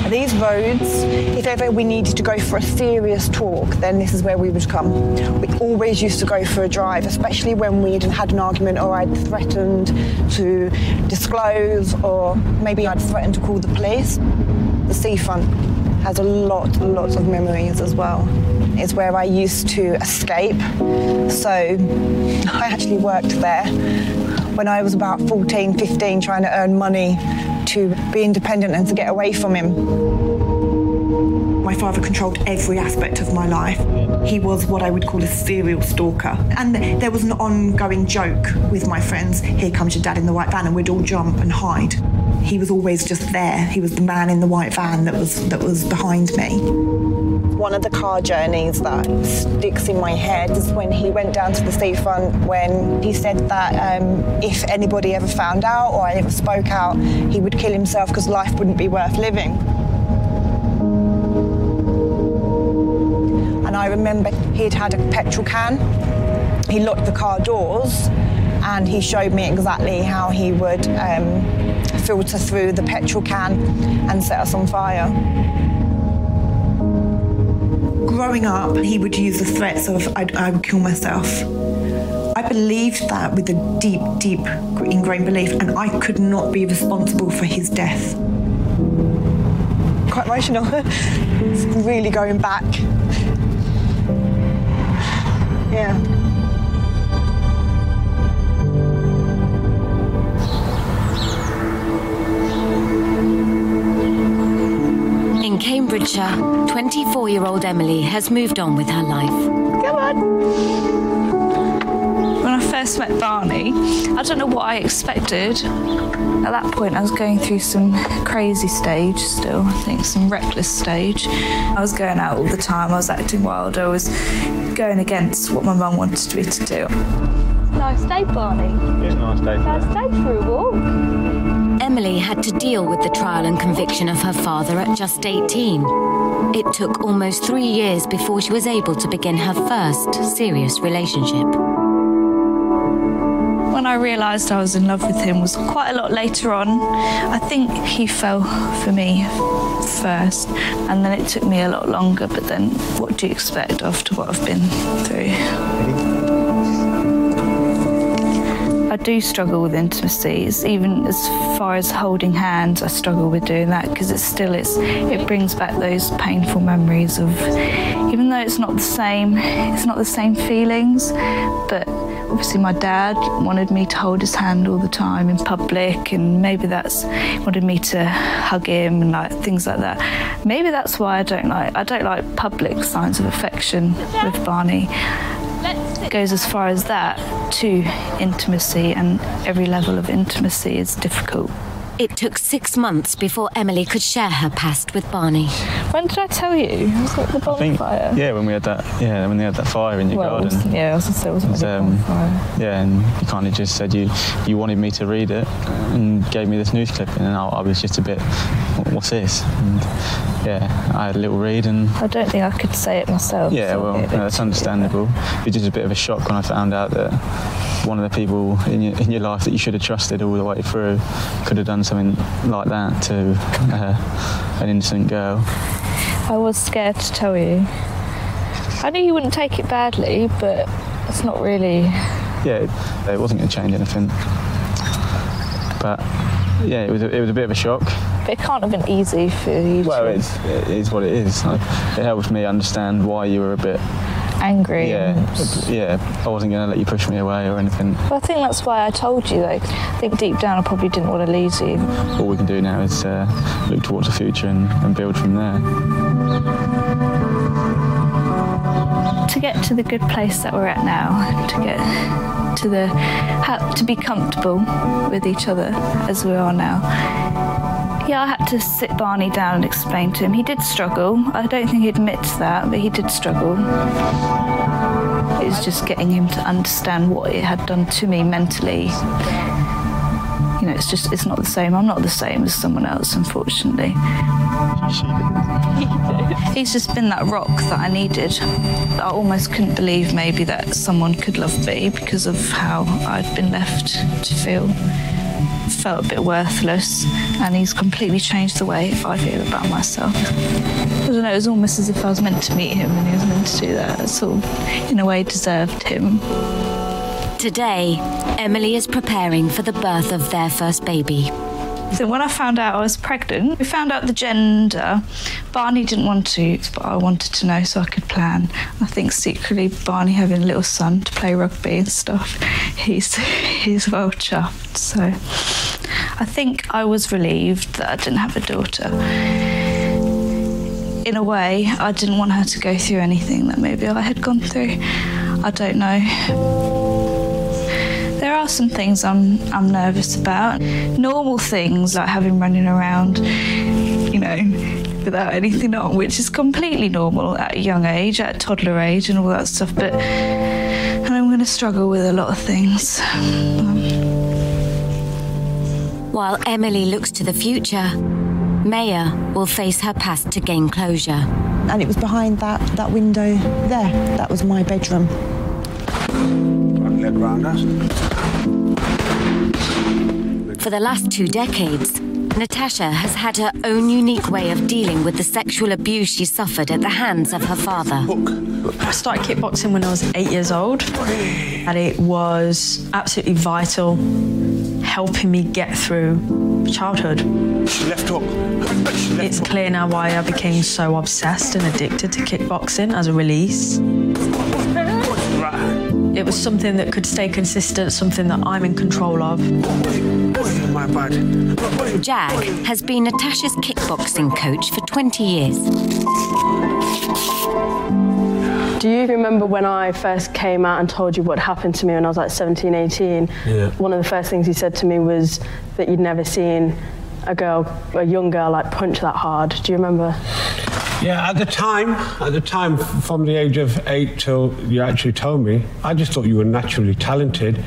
These roads, if ever we needed to go for a serious talk, then this is where we would come. We always used to go for a drive, especially when we'd had an argument or I'd threatened to disclose or maybe I'd threatened to call the police. The seafront has a lot, lots of memories as well. It's where I used to escape. So I actually worked there when I was about 14, 15, trying to earn money to be independent and to get away from him. My father controlled every aspect of my life. He was what I would call a serial stalker. And there was an ongoing joke with my friends here comes your dad in the white van, and we'd all jump and hide. He was always just there. He was the man in the white van that was, that was behind me. One of the car journeys that sticks in my head is when he went down to the seafront when he said that um, if anybody ever found out or I ever spoke out, he would kill himself because life wouldn't be worth living. And I remember he'd had a petrol can. He locked the car doors and he showed me exactly how he would um, filter through the petrol can and set us on fire growing up, he would use the threats of I'd, I would kill myself. I believed that with a deep, deep ingrained belief, and I could not be responsible for his death. Quite emotional. it's really going back. Yeah. Cambridgeshire, 24 year old Emily has moved on with her life. Come on. When I first met Barney, I don't know what I expected. At that point, I was going through some crazy stage still, I think some reckless stage. I was going out all the time, I was acting wild, I was going against what my mum wanted me to do. Nice day, Barney. It's a nice day. Nice day for a walk. Emily had to deal with the trial and conviction of her father at just 18. It took almost three years before she was able to begin her first serious relationship. When I realised I was in love with him was quite a lot later on. I think he fell for me first, and then it took me a lot longer. But then, what do you expect after what I've been through? Do struggle with intimacy. It's even as far as holding hands, I struggle with doing that because it brings back those painful memories of even though it's not the same, it's not the same feelings, but obviously my dad wanted me to hold his hand all the time in public and maybe that's wanted me to hug him and like things like that maybe that's why i don't like i don't like public signs of affection with barney it goes as far as that to intimacy and every level of intimacy is difficult It took six months before Emily could share her past with Barney. When did I tell you? Was it the I think, bonfire? yeah, when we had that, yeah, when they had that fire in your Well, it was- garden. yeah, I was gonna it wasn't It was, really um, bonfire. yeah, and you kind of just said you you wanted me to read it and gave me this news clipping, and I, I was just a bit, what's this? And yeah, I had a little read, and I don't think I could say it myself. yeah, so well, it- no, that's understandable. It was just a bit of a shock when I found out that one of the people in your, in your life that you should have trusted all the way through could have done something like that to uh, an innocent girl. I was scared to tell you. I knew you wouldn't take it badly, but it's not really. Yeah, it, it wasn't going to change anything. But yeah, it was a, it was a bit of a shock. But it can't have been easy for you Well, to it's, it is what it is. Like, it helps me understand why you were a bit. Angry. Yeah, yeah. I wasn't going to let you push me away or anything. Well, I think that's why I told you, though. I think deep down I probably didn't want to lose you. All we can do now is uh, look towards the future and, and build from there. To get to the good place that we're at now, to get to the to be comfortable with each other as we are now. Yeah, I had to sit Barney down and explain to him. He did struggle. I don't think he admits that, but he did struggle. It was just getting him to understand what it had done to me mentally. You know, it's just, it's not the same. I'm not the same as someone else, unfortunately. He's just been that rock that I needed. I almost couldn't believe maybe that someone could love me because of how I'd been left to feel felt a bit worthless and he's completely changed the way I feel about myself. I don't know, it was almost as if I was meant to meet him and he was meant to do that. So in a way deserved him. Today, Emily is preparing for the birth of their first baby. So when I found out I was pregnant, we found out the gender. Barney didn't want to, but I wanted to know so I could plan. I think secretly Barney having a little son to play rugby and stuff, he's he's well chuffed. So I think I was relieved that I didn't have a daughter. In a way, I didn't want her to go through anything that maybe I had gone through. I don't know. There are some things I'm I'm nervous about. Normal things like having running around, you know, without anything on, which is completely normal at a young age, at toddler age, and all that stuff. But and I'm going to struggle with a lot of things. While Emily looks to the future, Maya will face her past to gain closure. And it was behind that, that window there. That was my bedroom. Leg round us. For the last two decades, Natasha has had her own unique way of dealing with the sexual abuse she suffered at the hands of her father. I started kickboxing when I was eight years old, and it was absolutely vital helping me get through childhood. Left hook. It's clear now why I became so obsessed and addicted to kickboxing as a release. It was something that could stay consistent, something that I'm in control of. My bad. Jag has been Natasha's kickboxing coach for 20 years. Do you remember when I first came out and told you what happened to me when I was like 17, 18? Yeah. One of the first things you said to me was that you'd never seen a girl, a young girl, like punch that hard. Do you remember? Yeah, at the time, at the time, from the age of eight till you actually told me, I just thought you were naturally talented.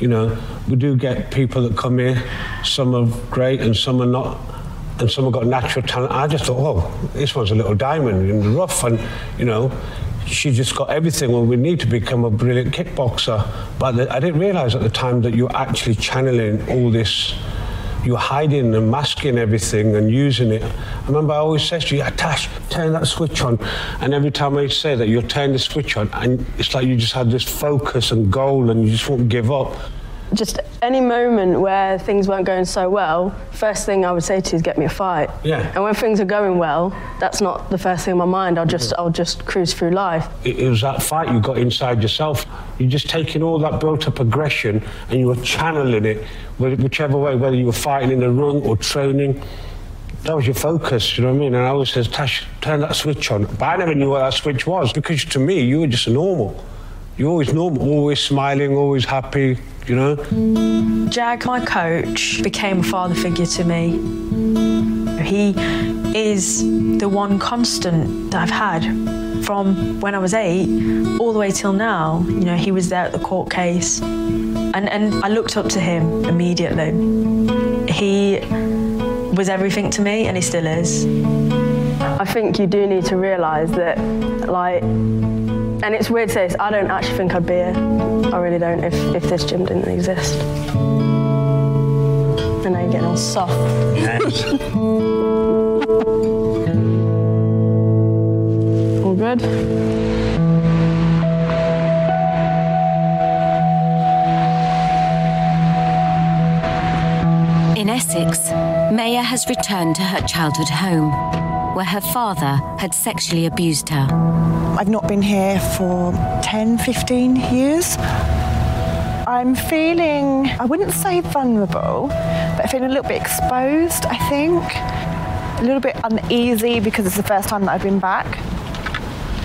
You know, we do get people that come here, some are great and some are not, and some have got natural talent. I just thought, oh, this one's a little diamond in the rough, and you know, she just got everything. Well, we need to become a brilliant kickboxer. But I didn't realise at the time that you're actually channeling all this you're hiding and masking everything and using it. I remember I always said to you, Tash, turn that switch on. And every time I say that, you'll turn the switch on, and it's like you just had this focus and goal, and you just won't give up. Just any moment where things weren't going so well, first thing I would say to you is get me a fight. Yeah. And when things are going well, that's not the first thing in my mind. I'll just I'll just cruise through life. It, it was that fight you got inside yourself. You're just taking all that built-up aggression and you were channeling it, whichever way, whether you were fighting in the ring or training. That was your focus, you know what I mean? And I always says, Tash, turn that switch on. But I never knew what that switch was because to me, you were just normal. You're always normal, always smiling, always happy, you know? Jag, my coach, became a father figure to me. he is the one constant that I've had from when I was 8 all the way till now. You know, he was there at the court case. And and I looked up to him immediately. He was everything to me and he still is. I think you do need to realize that like and it's weird to say this, I don't actually think I'd be here. I really don't if if this gym didn't exist. And now you're getting all soft. all good? In Essex, Maya has returned to her childhood home, where her father had sexually abused her. I've not been here for 10, 15 years. I'm feeling, I wouldn't say vulnerable, but feeling a little bit exposed, I think. A little bit uneasy because it's the first time that I've been back.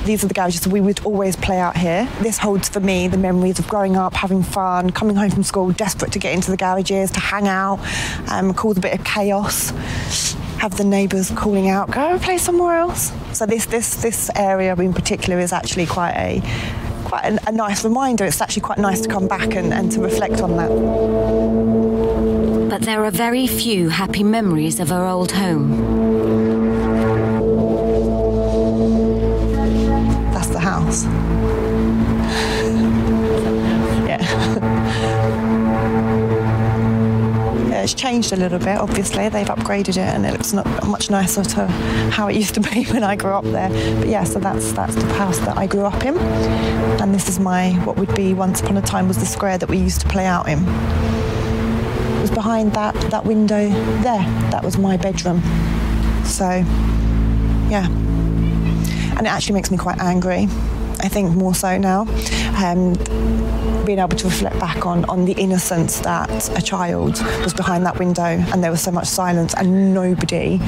These are the garages we would always play out here. This holds for me the memories of growing up, having fun, coming home from school, desperate to get into the garages, to hang out, um, cause a bit of chaos, have the neighbours calling out, go and play somewhere else. So this this this area in particular is actually quite a quite a, a nice reminder. It's actually quite nice to come back and, and to reflect on that. But there are very few happy memories of her old home. It's changed a little bit, obviously. They've upgraded it and it looks not much nicer to how it used to be when I grew up there. But yeah, so that's that's the house that I grew up in. And this is my what would be once upon a time was the square that we used to play out in. It was behind that that window there. That was my bedroom. So yeah. And it actually makes me quite angry. I think more so now. Um, being able to reflect back on, on the innocence that a child was behind that window and there was so much silence and nobody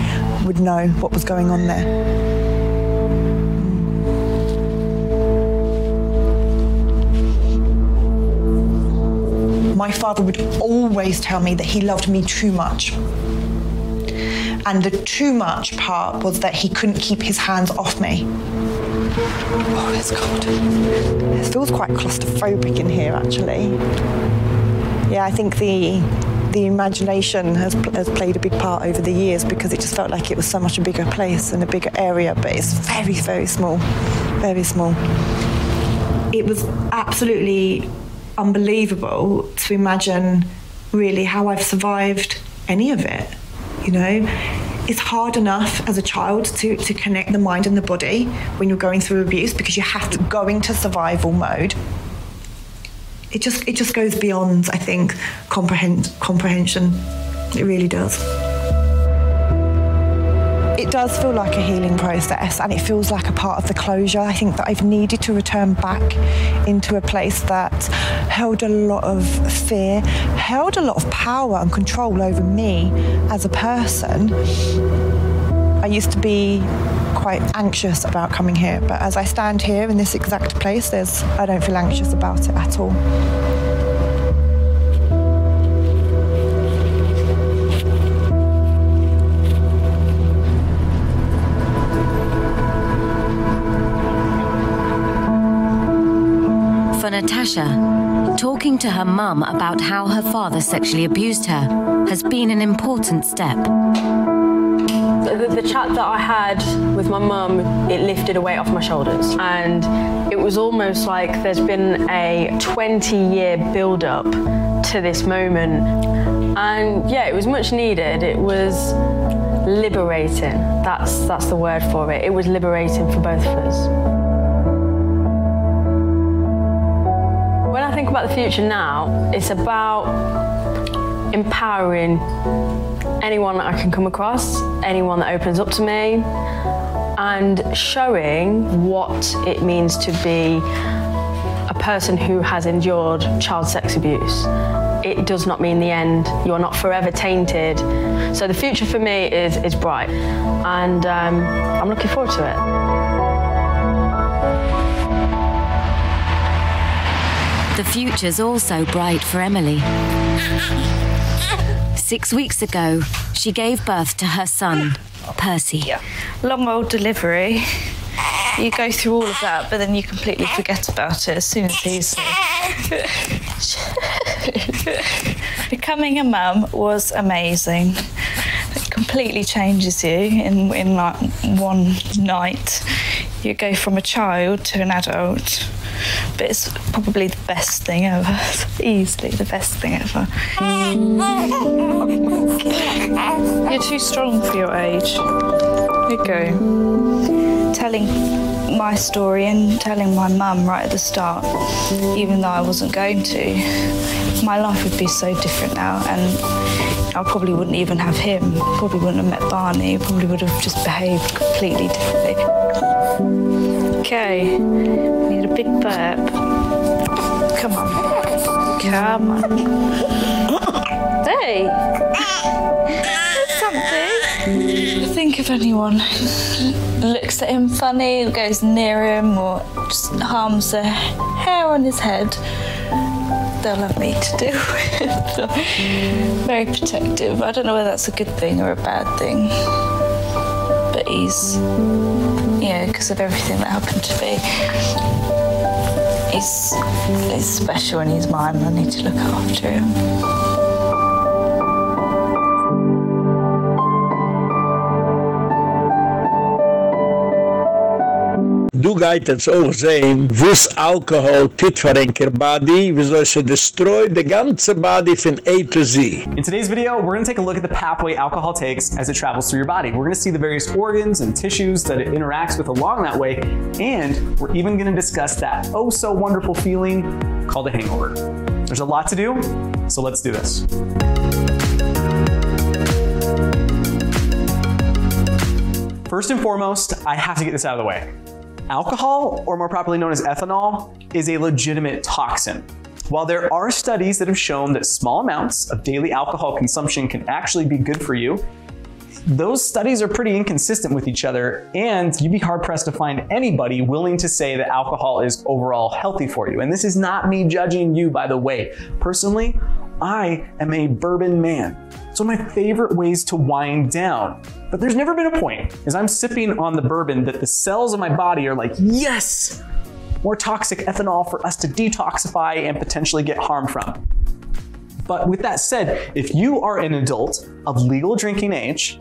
would know what was going on there. My father would always tell me that he loved me too much. And the too much part was that he couldn't keep his hands off me. Oh, it's cold. It feels quite claustrophobic in here, actually. Yeah, I think the the imagination has, has played a big part over the years because it just felt like it was so much a bigger place and a bigger area, but it's very, very small, very small. It was absolutely unbelievable to imagine really how I've survived any of it. You know, it's hard enough as a child to, to connect the mind and the body when you're going through abuse because you have to go into survival mode. It just it just goes beyond, I think, comprehend comprehension. It really does. It does feel like a healing process and it feels like a part of the closure. I think that I've needed to return back into a place that held a lot of fear, held a lot of power and control over me as a person. I used to be quite anxious about coming here, but as I stand here in this exact place, there's I don't feel anxious about it at all. Natasha, talking to her mum about how her father sexually abused her has been an important step. The, the chat that I had with my mum, it lifted a weight off my shoulders. And it was almost like there's been a 20 year build up to this moment. And yeah, it was much needed. It was liberating. That's, that's the word for it. It was liberating for both of us. About the future now, it's about empowering anyone that I can come across, anyone that opens up to me, and showing what it means to be a person who has endured child sex abuse. It does not mean the end. You're not forever tainted. So the future for me is, is bright, and um, I'm looking forward to it. The future's also bright for Emily. Six weeks ago, she gave birth to her son, Percy. Long old delivery. You go through all of that, but then you completely forget about it as soon as he's. Becoming a mum was amazing. It completely changes you in, in like one night. You go from a child to an adult. But it's probably the best thing ever. Easily the best thing ever. You're too strong for your age. You go. Telling my story and telling my mum right at the start, even though I wasn't going to, my life would be so different now and I probably wouldn't even have him. Probably wouldn't have met Barney. Probably would have just behaved completely differently. Okay, we need a big burp. Come on. Come on. Hey! Something. Think of anyone who looks at him funny, goes near him, or just harms the hair on his head. They'll have me to do with. Very protective. I don't know whether that's a good thing or a bad thing. But he's, yeah, because of everything that happened to me. He's, he's special and he's mine. And I need to look after him. Du geit jetzt auch sehen, wuss Alkohol tit for enker body, wieso es destroy the ganze body from A to Z. In today's video, we're going to take a look at the pathway alcohol takes as it travels through your body. We're going to see the various organs and tissues that it interacts with along that way, and we're even going to discuss that oh so wonderful feeling called a hangover. There's a lot to do, so let's do this. First and foremost, I have to get this out of the way. Alcohol, or more properly known as ethanol, is a legitimate toxin. While there are studies that have shown that small amounts of daily alcohol consumption can actually be good for you, those studies are pretty inconsistent with each other, and you'd be hard pressed to find anybody willing to say that alcohol is overall healthy for you. And this is not me judging you, by the way. Personally, I am a bourbon man. It's one of my favorite ways to wind down. But there's never been a point as I'm sipping on the bourbon that the cells of my body are like, yes, more toxic ethanol for us to detoxify and potentially get harm from. But with that said, if you are an adult of legal drinking age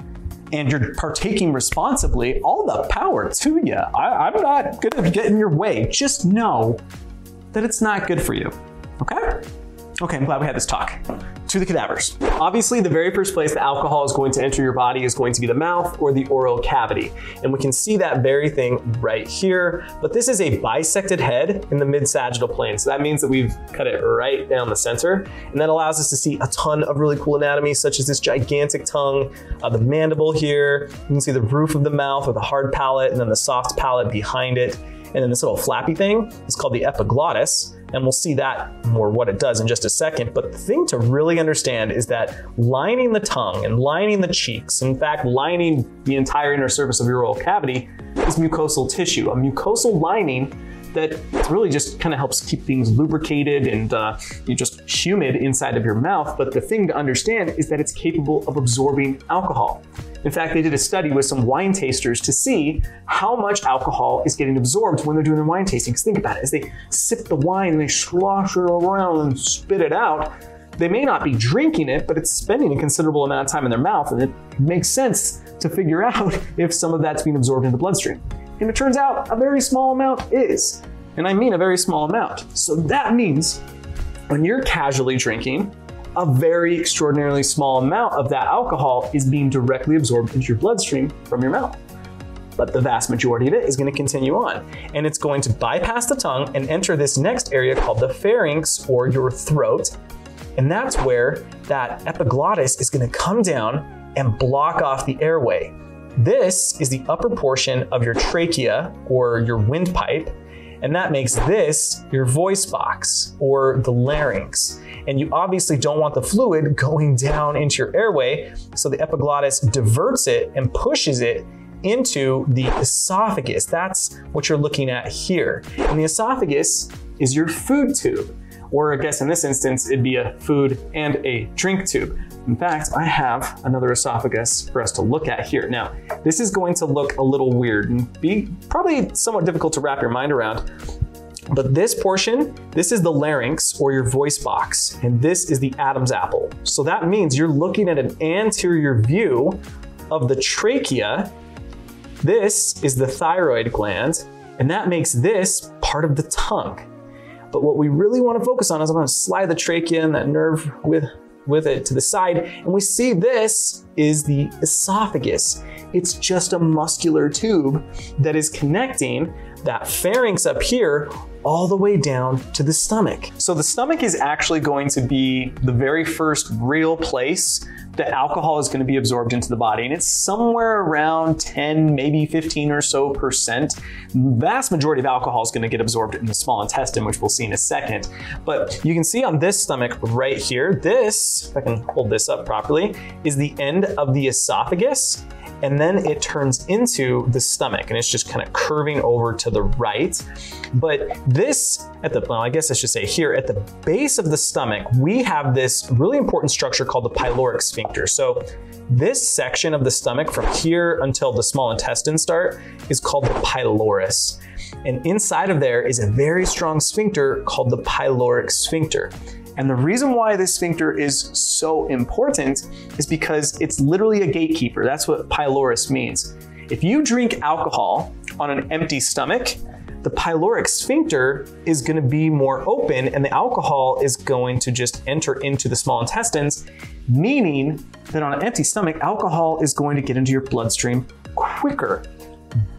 and you're partaking responsibly, all the power to you. I, I'm not gonna get in your way. Just know that it's not good for you. Okay? Okay, I'm glad we had this talk. To the cadavers. Obviously, the very first place that alcohol is going to enter your body is going to be the mouth or the oral cavity. And we can see that very thing right here. But this is a bisected head in the mid-sagittal plane. So that means that we've cut it right down the center. And that allows us to see a ton of really cool anatomy, such as this gigantic tongue, uh, the mandible here. You can see the roof of the mouth with the hard palate and then the soft palate behind it. And then this little flappy thing is called the epiglottis. And we'll see that more what it does in just a second. But the thing to really understand is that lining the tongue and lining the cheeks, in fact, lining the entire inner surface of your oral cavity, is mucosal tissue. A mucosal lining that really just kind of helps keep things lubricated and uh, you just humid inside of your mouth. But the thing to understand is that it's capable of absorbing alcohol. In fact, they did a study with some wine tasters to see how much alcohol is getting absorbed when they're doing their wine tasting. Because think about it, as they sip the wine and they slosh it around and spit it out, they may not be drinking it, but it's spending a considerable amount of time in their mouth, and it makes sense to figure out if some of that's being absorbed in the bloodstream. And it turns out a very small amount is. And I mean a very small amount. So that means when you're casually drinking, a very extraordinarily small amount of that alcohol is being directly absorbed into your bloodstream from your mouth. But the vast majority of it is going to continue on. And it's going to bypass the tongue and enter this next area called the pharynx or your throat. And that's where that epiglottis is going to come down and block off the airway. This is the upper portion of your trachea or your windpipe, and that makes this your voice box or the larynx. And you obviously don't want the fluid going down into your airway, so the epiglottis diverts it and pushes it into the esophagus. That's what you're looking at here. And the esophagus is your food tube or I guess in this instance, it'd be a food and a drink tube. In fact, I have another esophagus for us to look at here. Now, this is going to look a little weird and be probably somewhat difficult to wrap your mind around. But this portion, this is the larynx or your voice box, and this is the Adam's apple. So that means you're looking at an anterior view of the trachea. This is the thyroid gland, and that makes this part of the tongue. But what we really want to focus on is I'm going to slide the trachea and that nerve with with it to the side, and we see this is the esophagus. It's just a muscular tube that is connecting that pharynx up here all the way down to the stomach. So the stomach is actually going to be the very first real place that alcohol is going to be absorbed into the body. And it's somewhere around 10, maybe 15 or so percent. Vast majority of alcohol is going to get absorbed in the small intestine, which we'll see in a second. But you can see on this stomach right here, this, if I can hold this up properly, is the end of the esophagus and then it turns into the stomach and it's just kind of curving over to the right. But this at the, well, I guess I should say here at the base of the stomach, we have this really important structure called the pyloric sphincter. So this section of the stomach from here until the small intestine start is called the pylorus. And inside of there is a very strong sphincter called the pyloric sphincter. And the reason why this sphincter is so important is because it's literally a gatekeeper. That's what pylorus means. If you drink alcohol on an empty stomach, the pyloric sphincter is going to be more open and the alcohol is going to just enter into the small intestines, meaning that on an empty stomach, alcohol is going to get into your bloodstream quicker.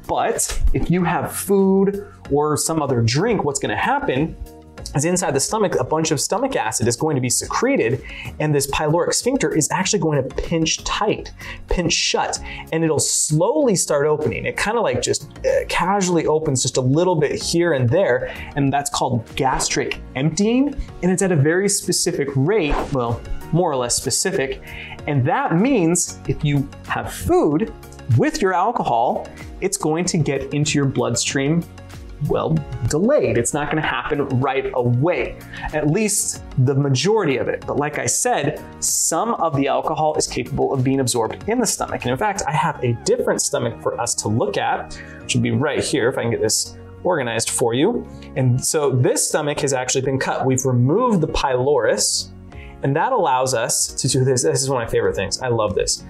But if you have food or some other drink, what's going to happen is inside the stomach, a bunch of stomach acid is going to be secreted, and this pyloric sphincter is actually going to pinch tight, pinch shut, and it'll slowly start opening. It kind of like just uh, casually opens just a little bit here and there, and that's called gastric emptying, and it's at a very specific rate, well, more or less specific, and that means if you have food with your alcohol, it's going to get into your bloodstream well, delayed. It's not going to happen right away, at least the majority of it. But like I said, some of the alcohol is capable of being absorbed in the stomach. And in fact, I have a different stomach for us to look at, which would be right here if I can get this organized for you. And so this stomach has actually been cut. We've removed the pylorus, and that allows us to do this. This is one of my favorite things. I love this.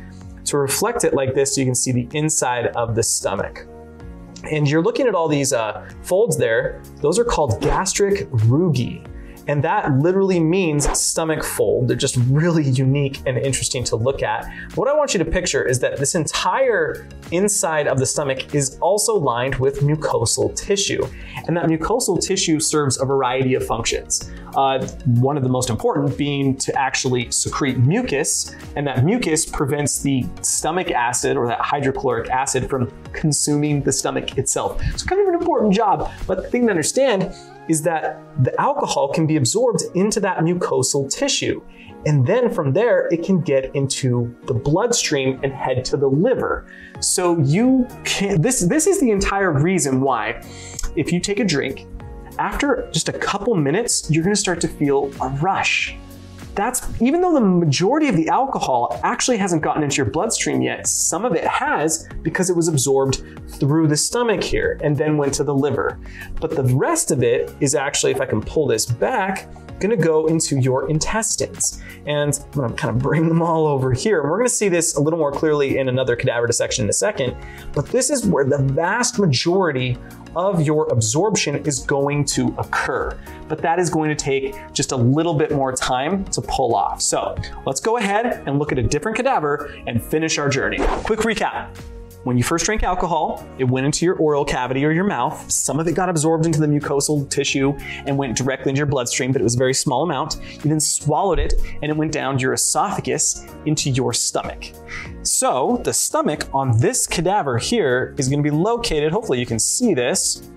To reflect it like this, so you can see the inside of the stomach. And you're looking at all these uh, folds there, those are called gastric rugae. And that literally means stomach fold. They're just really unique and interesting to look at. What I want you to picture is that this entire inside of the stomach is also lined with mucosal tissue. And that mucosal tissue serves a variety of functions. Uh, one of the most important being to actually secrete mucus, and that mucus prevents the stomach acid or that hydrochloric acid from consuming the stomach itself. So kind of an important job, but the thing to understand is that the alcohol can be absorbed into that mucosal tissue. And then from there, it can get into the bloodstream and head to the liver. So you can, this, this is the entire reason why if you take a drink, after just a couple minutes, you're gonna start to feel a rush that's even though the majority of the alcohol actually hasn't gotten into your bloodstream yet, some of it has because it was absorbed through the stomach here and then went to the liver. But the rest of it is actually, if I can pull this back, gonna go into your intestines. And I'm gonna kind of bring them all over here. And we're gonna see this a little more clearly in another cadaver dissection in a second. But this is where the vast majority of your absorption is going to occur. But that is going to take just a little bit more time to pull off. So let's go ahead and look at a different cadaver and finish our journey. Quick recap. When you first drank alcohol, it went into your oral cavity or your mouth. Some of it got absorbed into the mucosal tissue and went directly into your bloodstream, but it was a very small amount. You then swallowed it and it went down your esophagus into your stomach. So the stomach on this cadaver here is going to be located, hopefully you can see this,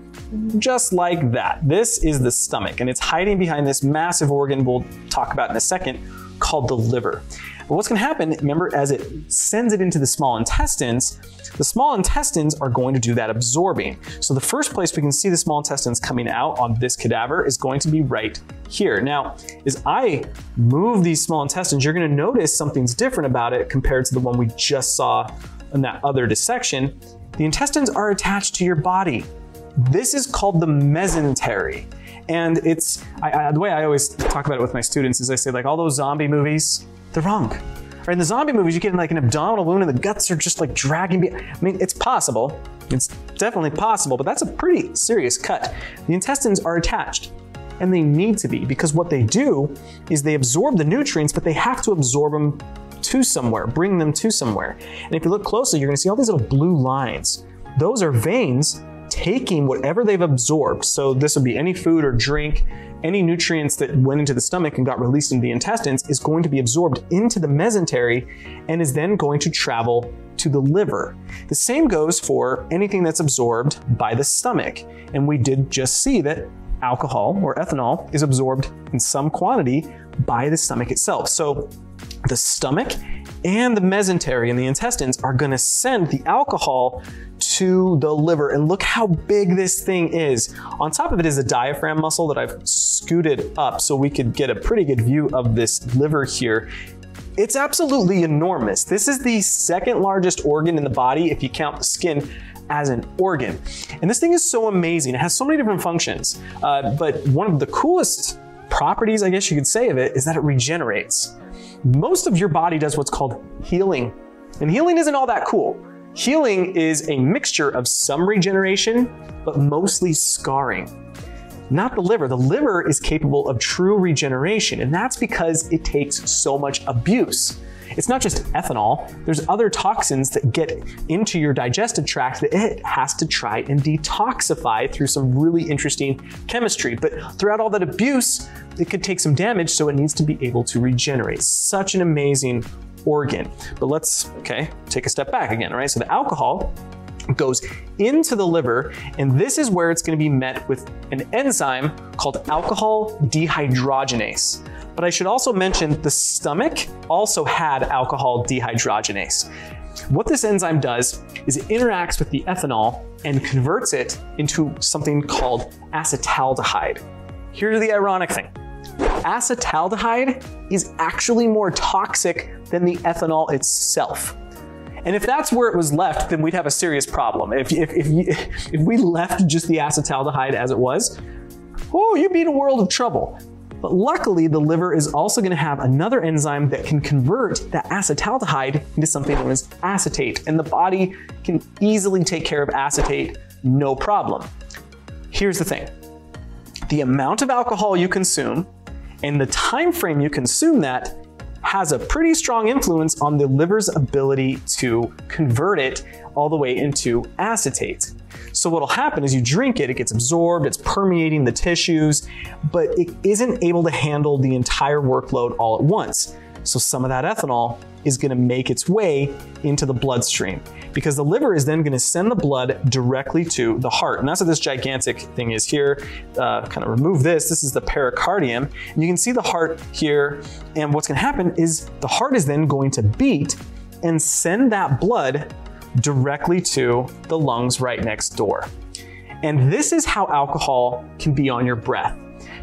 just like that. This is the stomach and it's hiding behind this massive organ we'll talk about in a second called the liver. But what's going to happen, remember, as it sends it into the small intestines, the small intestines are going to do that absorbing. So the first place we can see the small intestines coming out on this cadaver is going to be right here. Now, as I move these small intestines, you're going to notice something's different about it compared to the one we just saw in that other dissection. The intestines are attached to your body. This is called the mesentery. And it's I, I, the way I always talk about it with my students is I say like all those zombie movies, they're wrong. Right? In the zombie movies, you get like an abdominal wound and the guts are just like dragging. Be- I mean, it's possible. It's definitely possible, but that's a pretty serious cut. The intestines are attached and they need to be because what they do is they absorb the nutrients, but they have to absorb them to somewhere, bring them to somewhere. And if you look closely, you're going to see all these little blue lines. Those are veins taking whatever they've absorbed. So this would be any food or drink, any nutrients that went into the stomach and got released into the intestines is going to be absorbed into the mesentery and is then going to travel to the liver. The same goes for anything that's absorbed by the stomach. And we did just see that alcohol or ethanol is absorbed in some quantity by the stomach itself. So the stomach and the mesentery and the intestines are going to send the alcohol to the liver. And look how big this thing is. On top of it is a diaphragm muscle that I've scooted up so we could get a pretty good view of this liver here. It's absolutely enormous. This is the second largest organ in the body if you count the skin as an organ. And this thing is so amazing. It has so many different functions. Uh, but one of the coolest properties, I guess you could say, of it is that it regenerates. Most of your body does what's called healing. And healing isn't all that cool. Healing is a mixture of some regeneration, but mostly scarring. Not the liver. The liver is capable of true regeneration, and that's because it takes so much abuse. It's not just ethanol, there's other toxins that get into your digestive tract that it has to try and detoxify through some really interesting chemistry. But throughout all that abuse, it could take some damage, so it needs to be able to regenerate. Such an amazing organ. But let's, okay, take a step back again, right? So the alcohol goes into the liver, and this is where it's going to be met with an enzyme called alcohol dehydrogenase. But I should also mention the stomach also had alcohol dehydrogenase. What this enzyme does is it interacts with the ethanol and converts it into something called acetaldehyde. Here's the ironic thing acetaldehyde is actually more toxic than the ethanol itself. And if that's where it was left, then we'd have a serious problem. If, if, if, you, if we left just the acetaldehyde as it was, oh, you'd be in a world of trouble. But luckily, the liver is also going to have another enzyme that can convert that acetaldehyde into something known as acetate. And the body can easily take care of acetate, no problem. Here's the thing the amount of alcohol you consume and the time frame you consume that has a pretty strong influence on the liver's ability to convert it all the way into acetate. So what'll happen is you drink it, it gets absorbed, it's permeating the tissues, but it isn't able to handle the entire workload all at once. So some of that ethanol is going to make its way into the bloodstream because the liver is then going to send the blood directly to the heart. And that's what this gigantic thing is here. Uh, kind of remove this. This is the pericardium. And you can see the heart here. And what's going to happen is the heart is then going to beat and send that blood directly to the lungs right next door. And this is how alcohol can be on your breath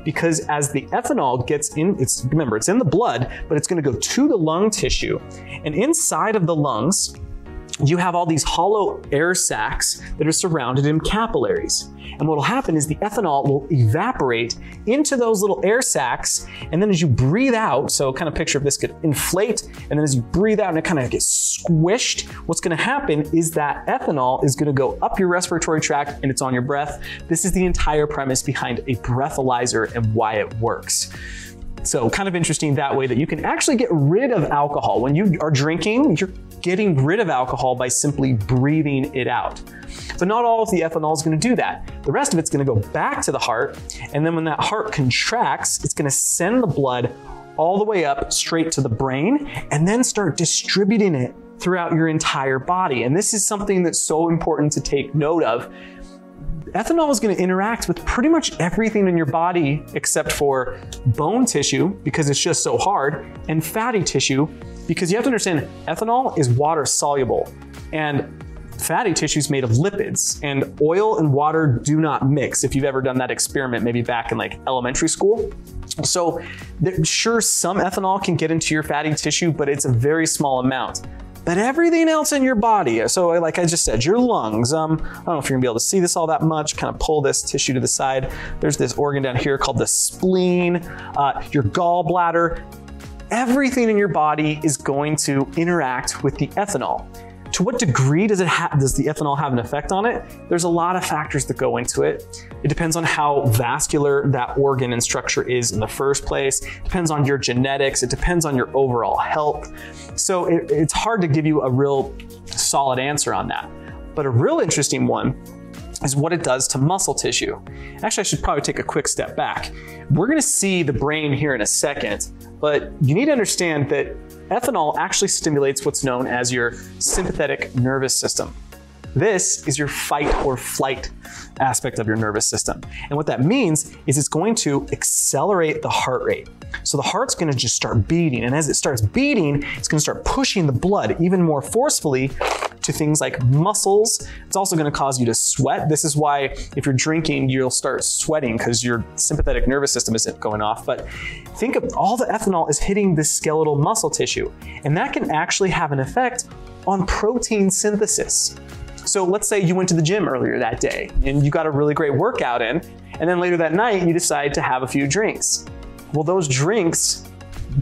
because as the ethanol gets in, it's remember, it's in the blood, but it's going to go to the lung tissue. And inside of the lungs, you have all these hollow air sacs that are surrounded in capillaries. And what will happen is the ethanol will evaporate into those little air sacs. And then as you breathe out, so kind of picture if this could inflate, and then as you breathe out and it kind of gets squished, what's going to happen is that ethanol is going to go up your respiratory tract and it's on your breath. This is the entire premise behind a breathalyzer and why it works. So kind of interesting that way that you can actually get rid of alcohol. When you are drinking, you're getting rid of alcohol by simply breathing it out. But not all of the ethanol is going to do that. The rest of it's going to go back to the heart, and then when that heart contracts, it's going to send the blood all the way up straight to the brain and then start distributing it throughout your entire body. And this is something that's so important to take note of ethanol is going to interact with pretty much everything in your body except for bone tissue because it's just so hard and fatty tissue because you have to understand ethanol is water soluble and fatty tissue is made of lipids and oil and water do not mix if you've ever done that experiment maybe back in like elementary school. So sure some ethanol can get into your fatty tissue but it's a very small amount but everything else in your body so like i just said your lungs um, i don't know if you're gonna be able to see this all that much kind of pull this tissue to the side. There's this organ down here called the spleen uh, your gallbladder. Everything in your body is going to interact with the ethanol to what degree does it ha- does the ethanol have an effect on it? There's a lot of factors that go into it. It depends on how vascular that organ and structure is in the first place. It depends on your genetics. It depends on your overall health. So it, it's hard to give you a real solid answer on that. But a real interesting one is what it does to muscle tissue. Actually, I should probably take a quick step back. We're going to see the brain here in a second, but you need to understand that ethanol actually stimulates what's known as your sympathetic nervous system. This is your fight or flight aspect of your nervous system. And what that means is it's going to accelerate the heart rate. So the heart's going to just start beating. And as it starts beating, it's going to start pushing the blood even more forcefully to things like muscles. It's also going to cause you to sweat. This is why if you're drinking, you'll start sweating because your sympathetic nervous system isn't going off. But think of all the ethanol is hitting the skeletal muscle tissue, and that can actually have an effect on protein synthesis. So let's say you went to the gym earlier that day and you got a really great workout in, and then later that night you decide to have a few drinks. Well, those drinks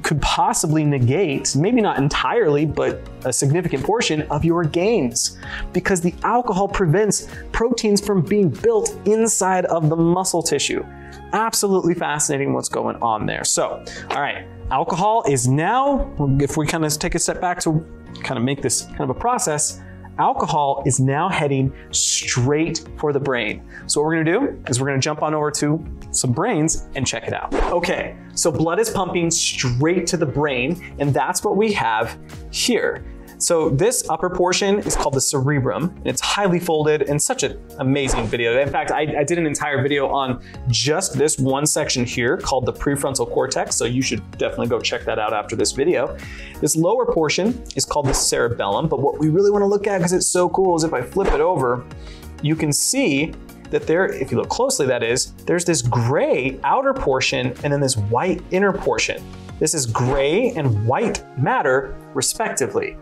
could possibly negate, maybe not entirely, but a significant portion of your gains because the alcohol prevents proteins from being built inside of the muscle tissue. Absolutely fascinating what's going on there. So, all right, alcohol is now, if we kind of take a step back to kind of make this kind of a process, alcohol is now heading straight for the brain. So what we're gonna do is we're gonna jump on over to some brains and check it out. Okay, so blood is pumping straight to the brain, and that's what we have here. So this upper portion is called the cerebrum, and it's highly folded and such an amazing video. In fact, I, I, did an entire video on just this one section here called the prefrontal cortex, so you should definitely go check that out after this video. This lower portion is called the cerebellum, but what we really want to look at because it's so cool is if I flip it over, you can see that there, if you look closely, that is, there's this gray outer portion and then this white inner portion. This is gray and white matter, respectively.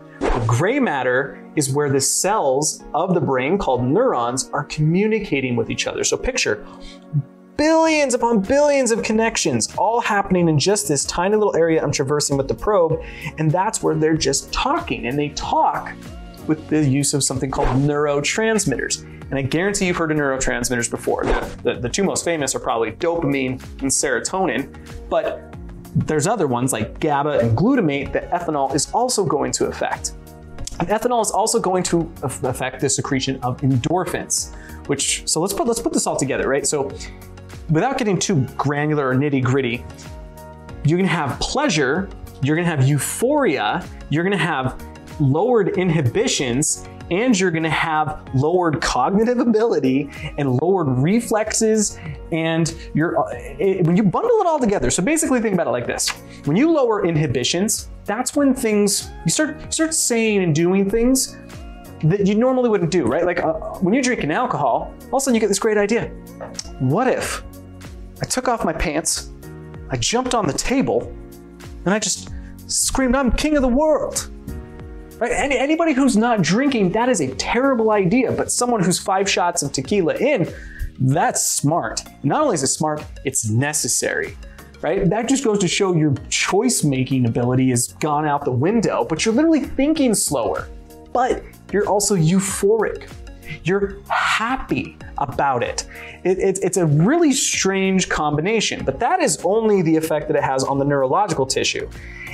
Gray matter is where the cells of the brain, called neurons, are communicating with each other. So picture billions upon billions of connections all happening in just this tiny little area I'm traversing with the probe. And that's where they're just talking. And they talk with the use of something called neurotransmitters. And I guarantee you've heard of neurotransmitters before. The, the, the two most famous are probably dopamine and serotonin, but there's other ones like GABA and glutamate that ethanol is also going to affect. And ethanol is also going to affect the secretion of endorphins, which so let's put let's put this all together, right? So without getting too granular or nitty-gritty, you're gonna have pleasure, you're gonna have euphoria, you're gonna have lowered inhibitions, and you're gonna have lowered cognitive ability and lowered reflexes and you're uh, it, when you bundle it all together. So basically think about it like this. When you lower inhibitions that's when things you start start saying and doing things that you normally wouldn't do right? Like uh, when you're drinking alcohol all of a sudden you get this great idea. What if i took off my pants i jumped on the table and i just screamed i'm king of the world Right? Any, anybody who's not drinking, that is a terrible idea. But someone who's five shots of tequila in, that's smart. Not only is it smart, it's necessary. Right? That just goes to show your choice making ability has gone out the window, but you're literally thinking slower. But you're also euphoric. You're happy about it. It, it. It's a really strange combination, but that is only the effect that it has on the neurological tissue.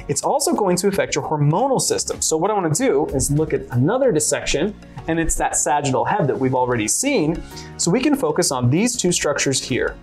It's also going to affect your hormonal system. So what I want to do is look at another dissection, and it's that sagittal head that we've already seen. So we can focus on these two structures here.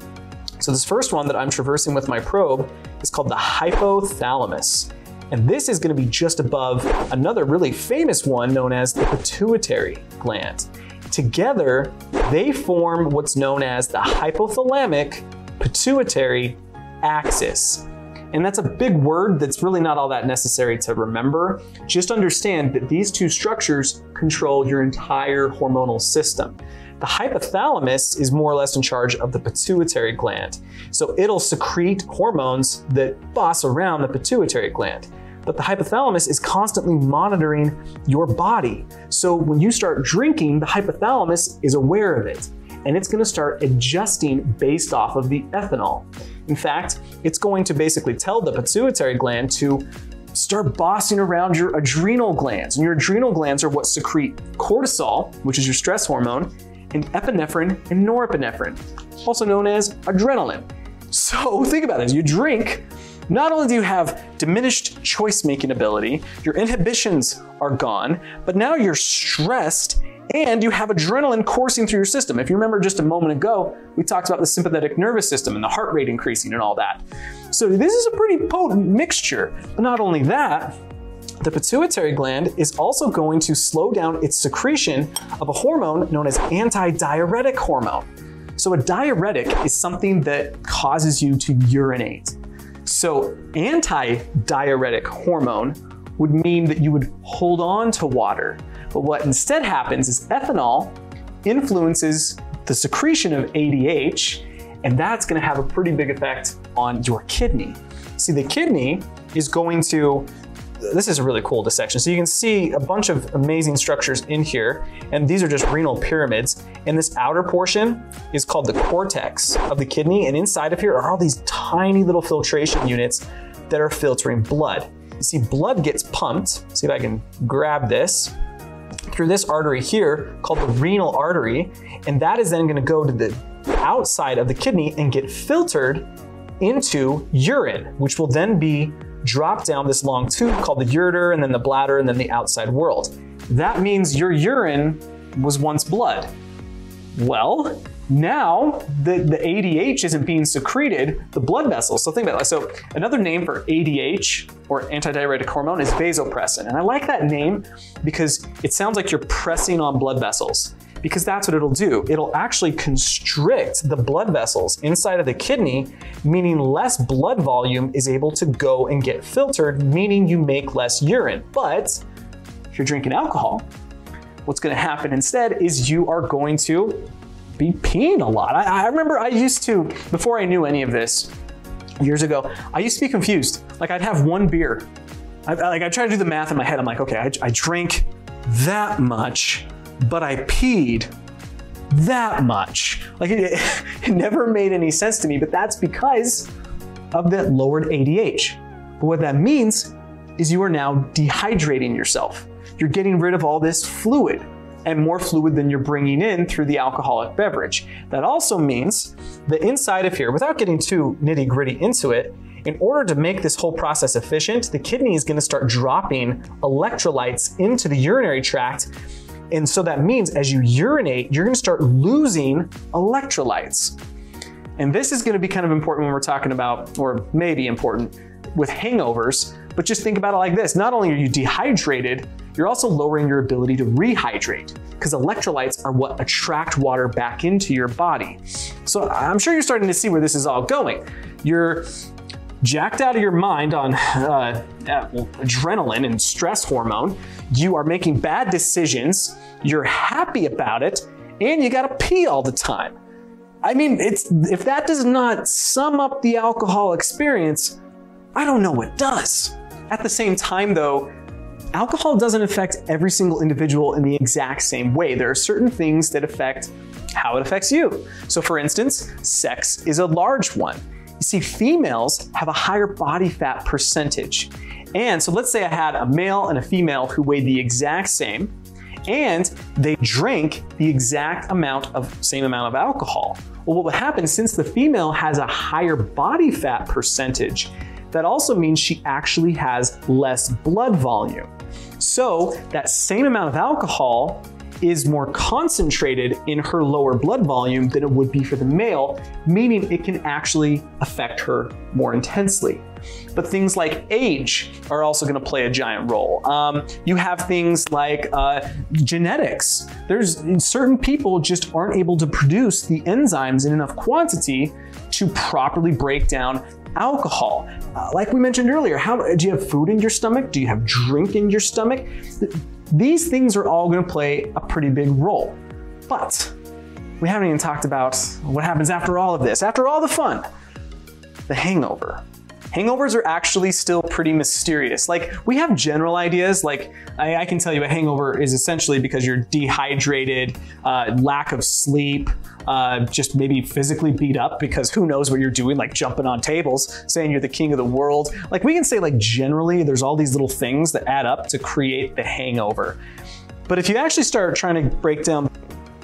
So this first one that I'm traversing with my probe is called the hypothalamus. And this is going to be just above another really famous one known as the pituitary gland. Together, they form what's known as the hypothalamic pituitary axis. And that's a big word that's really not all that necessary to remember. Just understand that these two structures control your entire hormonal system. The hypothalamus is more or less in charge of the pituitary gland. So it'll secrete hormones that boss around the pituitary gland. But the hypothalamus is constantly monitoring your body. So when you start drinking, the hypothalamus is aware of it and it's going to start adjusting based off of the ethanol. In fact, it's going to basically tell the pituitary gland to start bossing around your adrenal glands. And your adrenal glands are what secrete cortisol, which is your stress hormone, and epinephrine and norepinephrine, also known as adrenaline. So think about it. You drink, not only do you have diminished choice making ability, your inhibitions are gone, but now you're stressed and you have adrenaline coursing through your system. If you remember just a moment ago, we talked about the sympathetic nervous system and the heart rate increasing and all that. So this is a pretty potent mixture. But not only that, the pituitary gland is also going to slow down its secretion of a hormone known as antidiuretic hormone. So a diuretic is something that causes you to urinate. So antidiuretic hormone would mean that you would hold on to water. But what instead happens is ethanol influences the secretion of ADH, and that's going to have a pretty big effect on your kidney. See, the kidney is going to this is a really cool dissection. So you can see a bunch of amazing structures in here, and these are just renal pyramids. And this outer portion is called the cortex of the kidney, and inside of here are all these tiny little filtration units that are filtering blood. You see, blood gets pumped. See if I can grab this through this artery here called the renal artery, and that is then going to go to the outside of the kidney and get filtered into urine, which will then be dropped down this long tube called the ureter and then the bladder and then the outside world. That means your urine was once blood. Well, now the, the ADH isn't being secreted, the blood vessels. So think about that. So another name for ADH or antidiuretic hormone is vasopressin. And I like that name because it sounds like you're pressing on blood vessels because that's what it'll do. It'll actually constrict the blood vessels inside of the kidney, meaning less blood volume is able to go and get filtered, meaning you make less urine. But if you're drinking alcohol, what's going to happen instead is you are going to be peeing a lot. I, I remember I used to, before I knew any of this, years ago, I used to be confused. Like I'd have one beer. I, like I try to do the math in my head. I'm like, okay, I, I drank that much but I peed that much. Like it, it never made any sense to me, but that's because of that lowered ADH. But what that means is you are now dehydrating yourself. You're getting rid of all this fluid and more fluid than you're bringing in through the alcoholic beverage. That also means the inside of here, without getting too nitty gritty into it, in order to make this whole process efficient, the kidney is going to start dropping electrolytes into the urinary tract and so that means as you urinate, you're gonna start losing electrolytes. And this is gonna be kind of important when we're talking about, or maybe important, with hangovers, but just think about it like this. Not only are you dehydrated, you're also lowering your ability to rehydrate because electrolytes are what attract water back into your body. So I'm sure you're starting to see where this is all going. You're jacked out of your mind on uh, adrenaline and stress hormone. You are making bad decisions. You're happy about it, and you got to pee all the time. I mean, it's if that does not sum up the alcohol experience, I don't know what does. At the same time, though, alcohol doesn't affect every single individual in the exact same way. There are certain things that affect how it affects you. So, for instance, sex is a large one. You see, females have a higher body fat percentage. And so let's say I had a male and a female who weighed the exact same and they drank the exact amount of same amount of alcohol. Well, what would happen since the female has a higher body fat percentage, that also means she actually has less blood volume. So that same amount of alcohol is more concentrated in her lower blood volume than it would be for the male, meaning it can actually affect her more intensely. But things like age are also going to play a giant role. Um, you have things like uh, genetics. There's certain people just aren't able to produce the enzymes in enough quantity to properly break down alcohol. Uh, like we mentioned earlier, how do you have food in your stomach? Do you have drink in your stomach? These things are all going to play a pretty big role. But we haven't even talked about what happens after all of this, after all the fun, the hangover. Hangovers are actually still pretty mysterious. Like, we have general ideas, like, I, I can tell you a hangover is essentially because you're dehydrated, uh, lack of sleep, uh, just maybe physically beat up because who knows what you're doing, like jumping on tables, saying you're the king of the world. Like, we can say, like, generally, there's all these little things that add up to create the hangover. But if you actually start trying to break down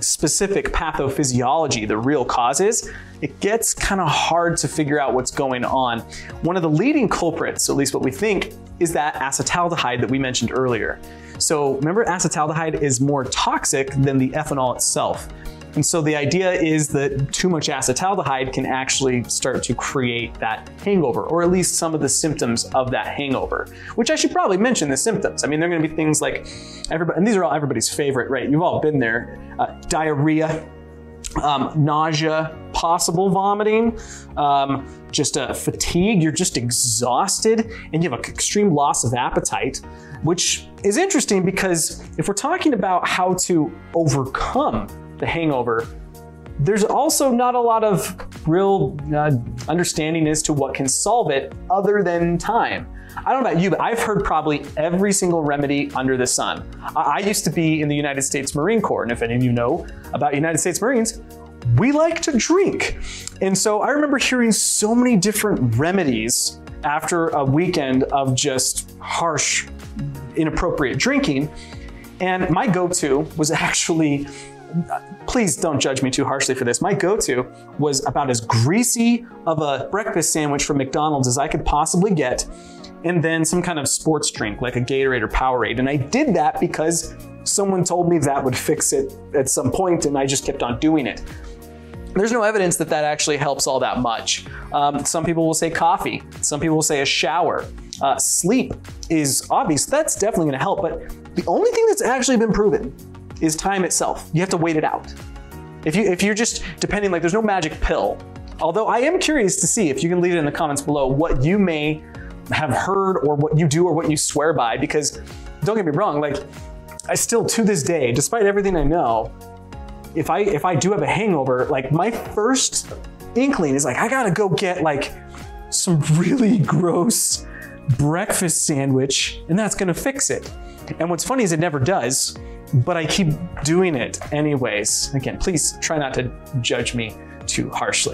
specific pathophysiology, the real causes, it gets kind of hard to figure out what's going on. One of the leading culprits, at least what we think, is that acetaldehyde that we mentioned earlier. So remember acetaldehyde is more toxic than the ethanol itself. And so the idea is that too much acetaldehyde can actually start to create that hangover, or at least some of the symptoms of that hangover, which I should probably mention the symptoms. I mean, they're gonna be things like, everybody, and these are all everybody's favorite, right? You've all been there. Uh, diarrhea, um, nausea, possible vomiting, um, just a fatigue, you're just exhausted, and you have an extreme loss of appetite, which is interesting because if we're talking about how to overcome the hangover, there's also not a lot of real uh, understanding as to what can solve it other than time. I don't know about you, but I've heard probably every single remedy under the sun. I, used to be in the United States Marine Corps, and if any of you know about United States Marines, we like to drink. And so I remember hearing so many different remedies after a weekend of just harsh, inappropriate drinking. And my go to was actually please don't judge me too harshly for this. My go-to was about as greasy of a breakfast sandwich from McDonald's as I could possibly get, and then some kind of sports drink like a Gatorade or Powerade. And I did that because someone told me that would fix it at some point, and I just kept on doing it. There's no evidence that that actually helps all that much. Um, some people will say coffee. Some people will say a shower. Uh, sleep is obvious. That's definitely going to help. But the only thing that's actually been proven is time itself. You have to wait it out. If you if you're just depending like there's no magic pill. Although I am curious to see if you can leave it in the comments below what you may have heard or what you do or what you swear by because don't get me wrong like I still to this day despite everything I know if I if I do have a hangover like my first inkling is like I got to go get like some really gross breakfast sandwich and that's going to fix it. And what's funny is it never does but I keep doing it anyways. Again, please try not to judge me too harshly.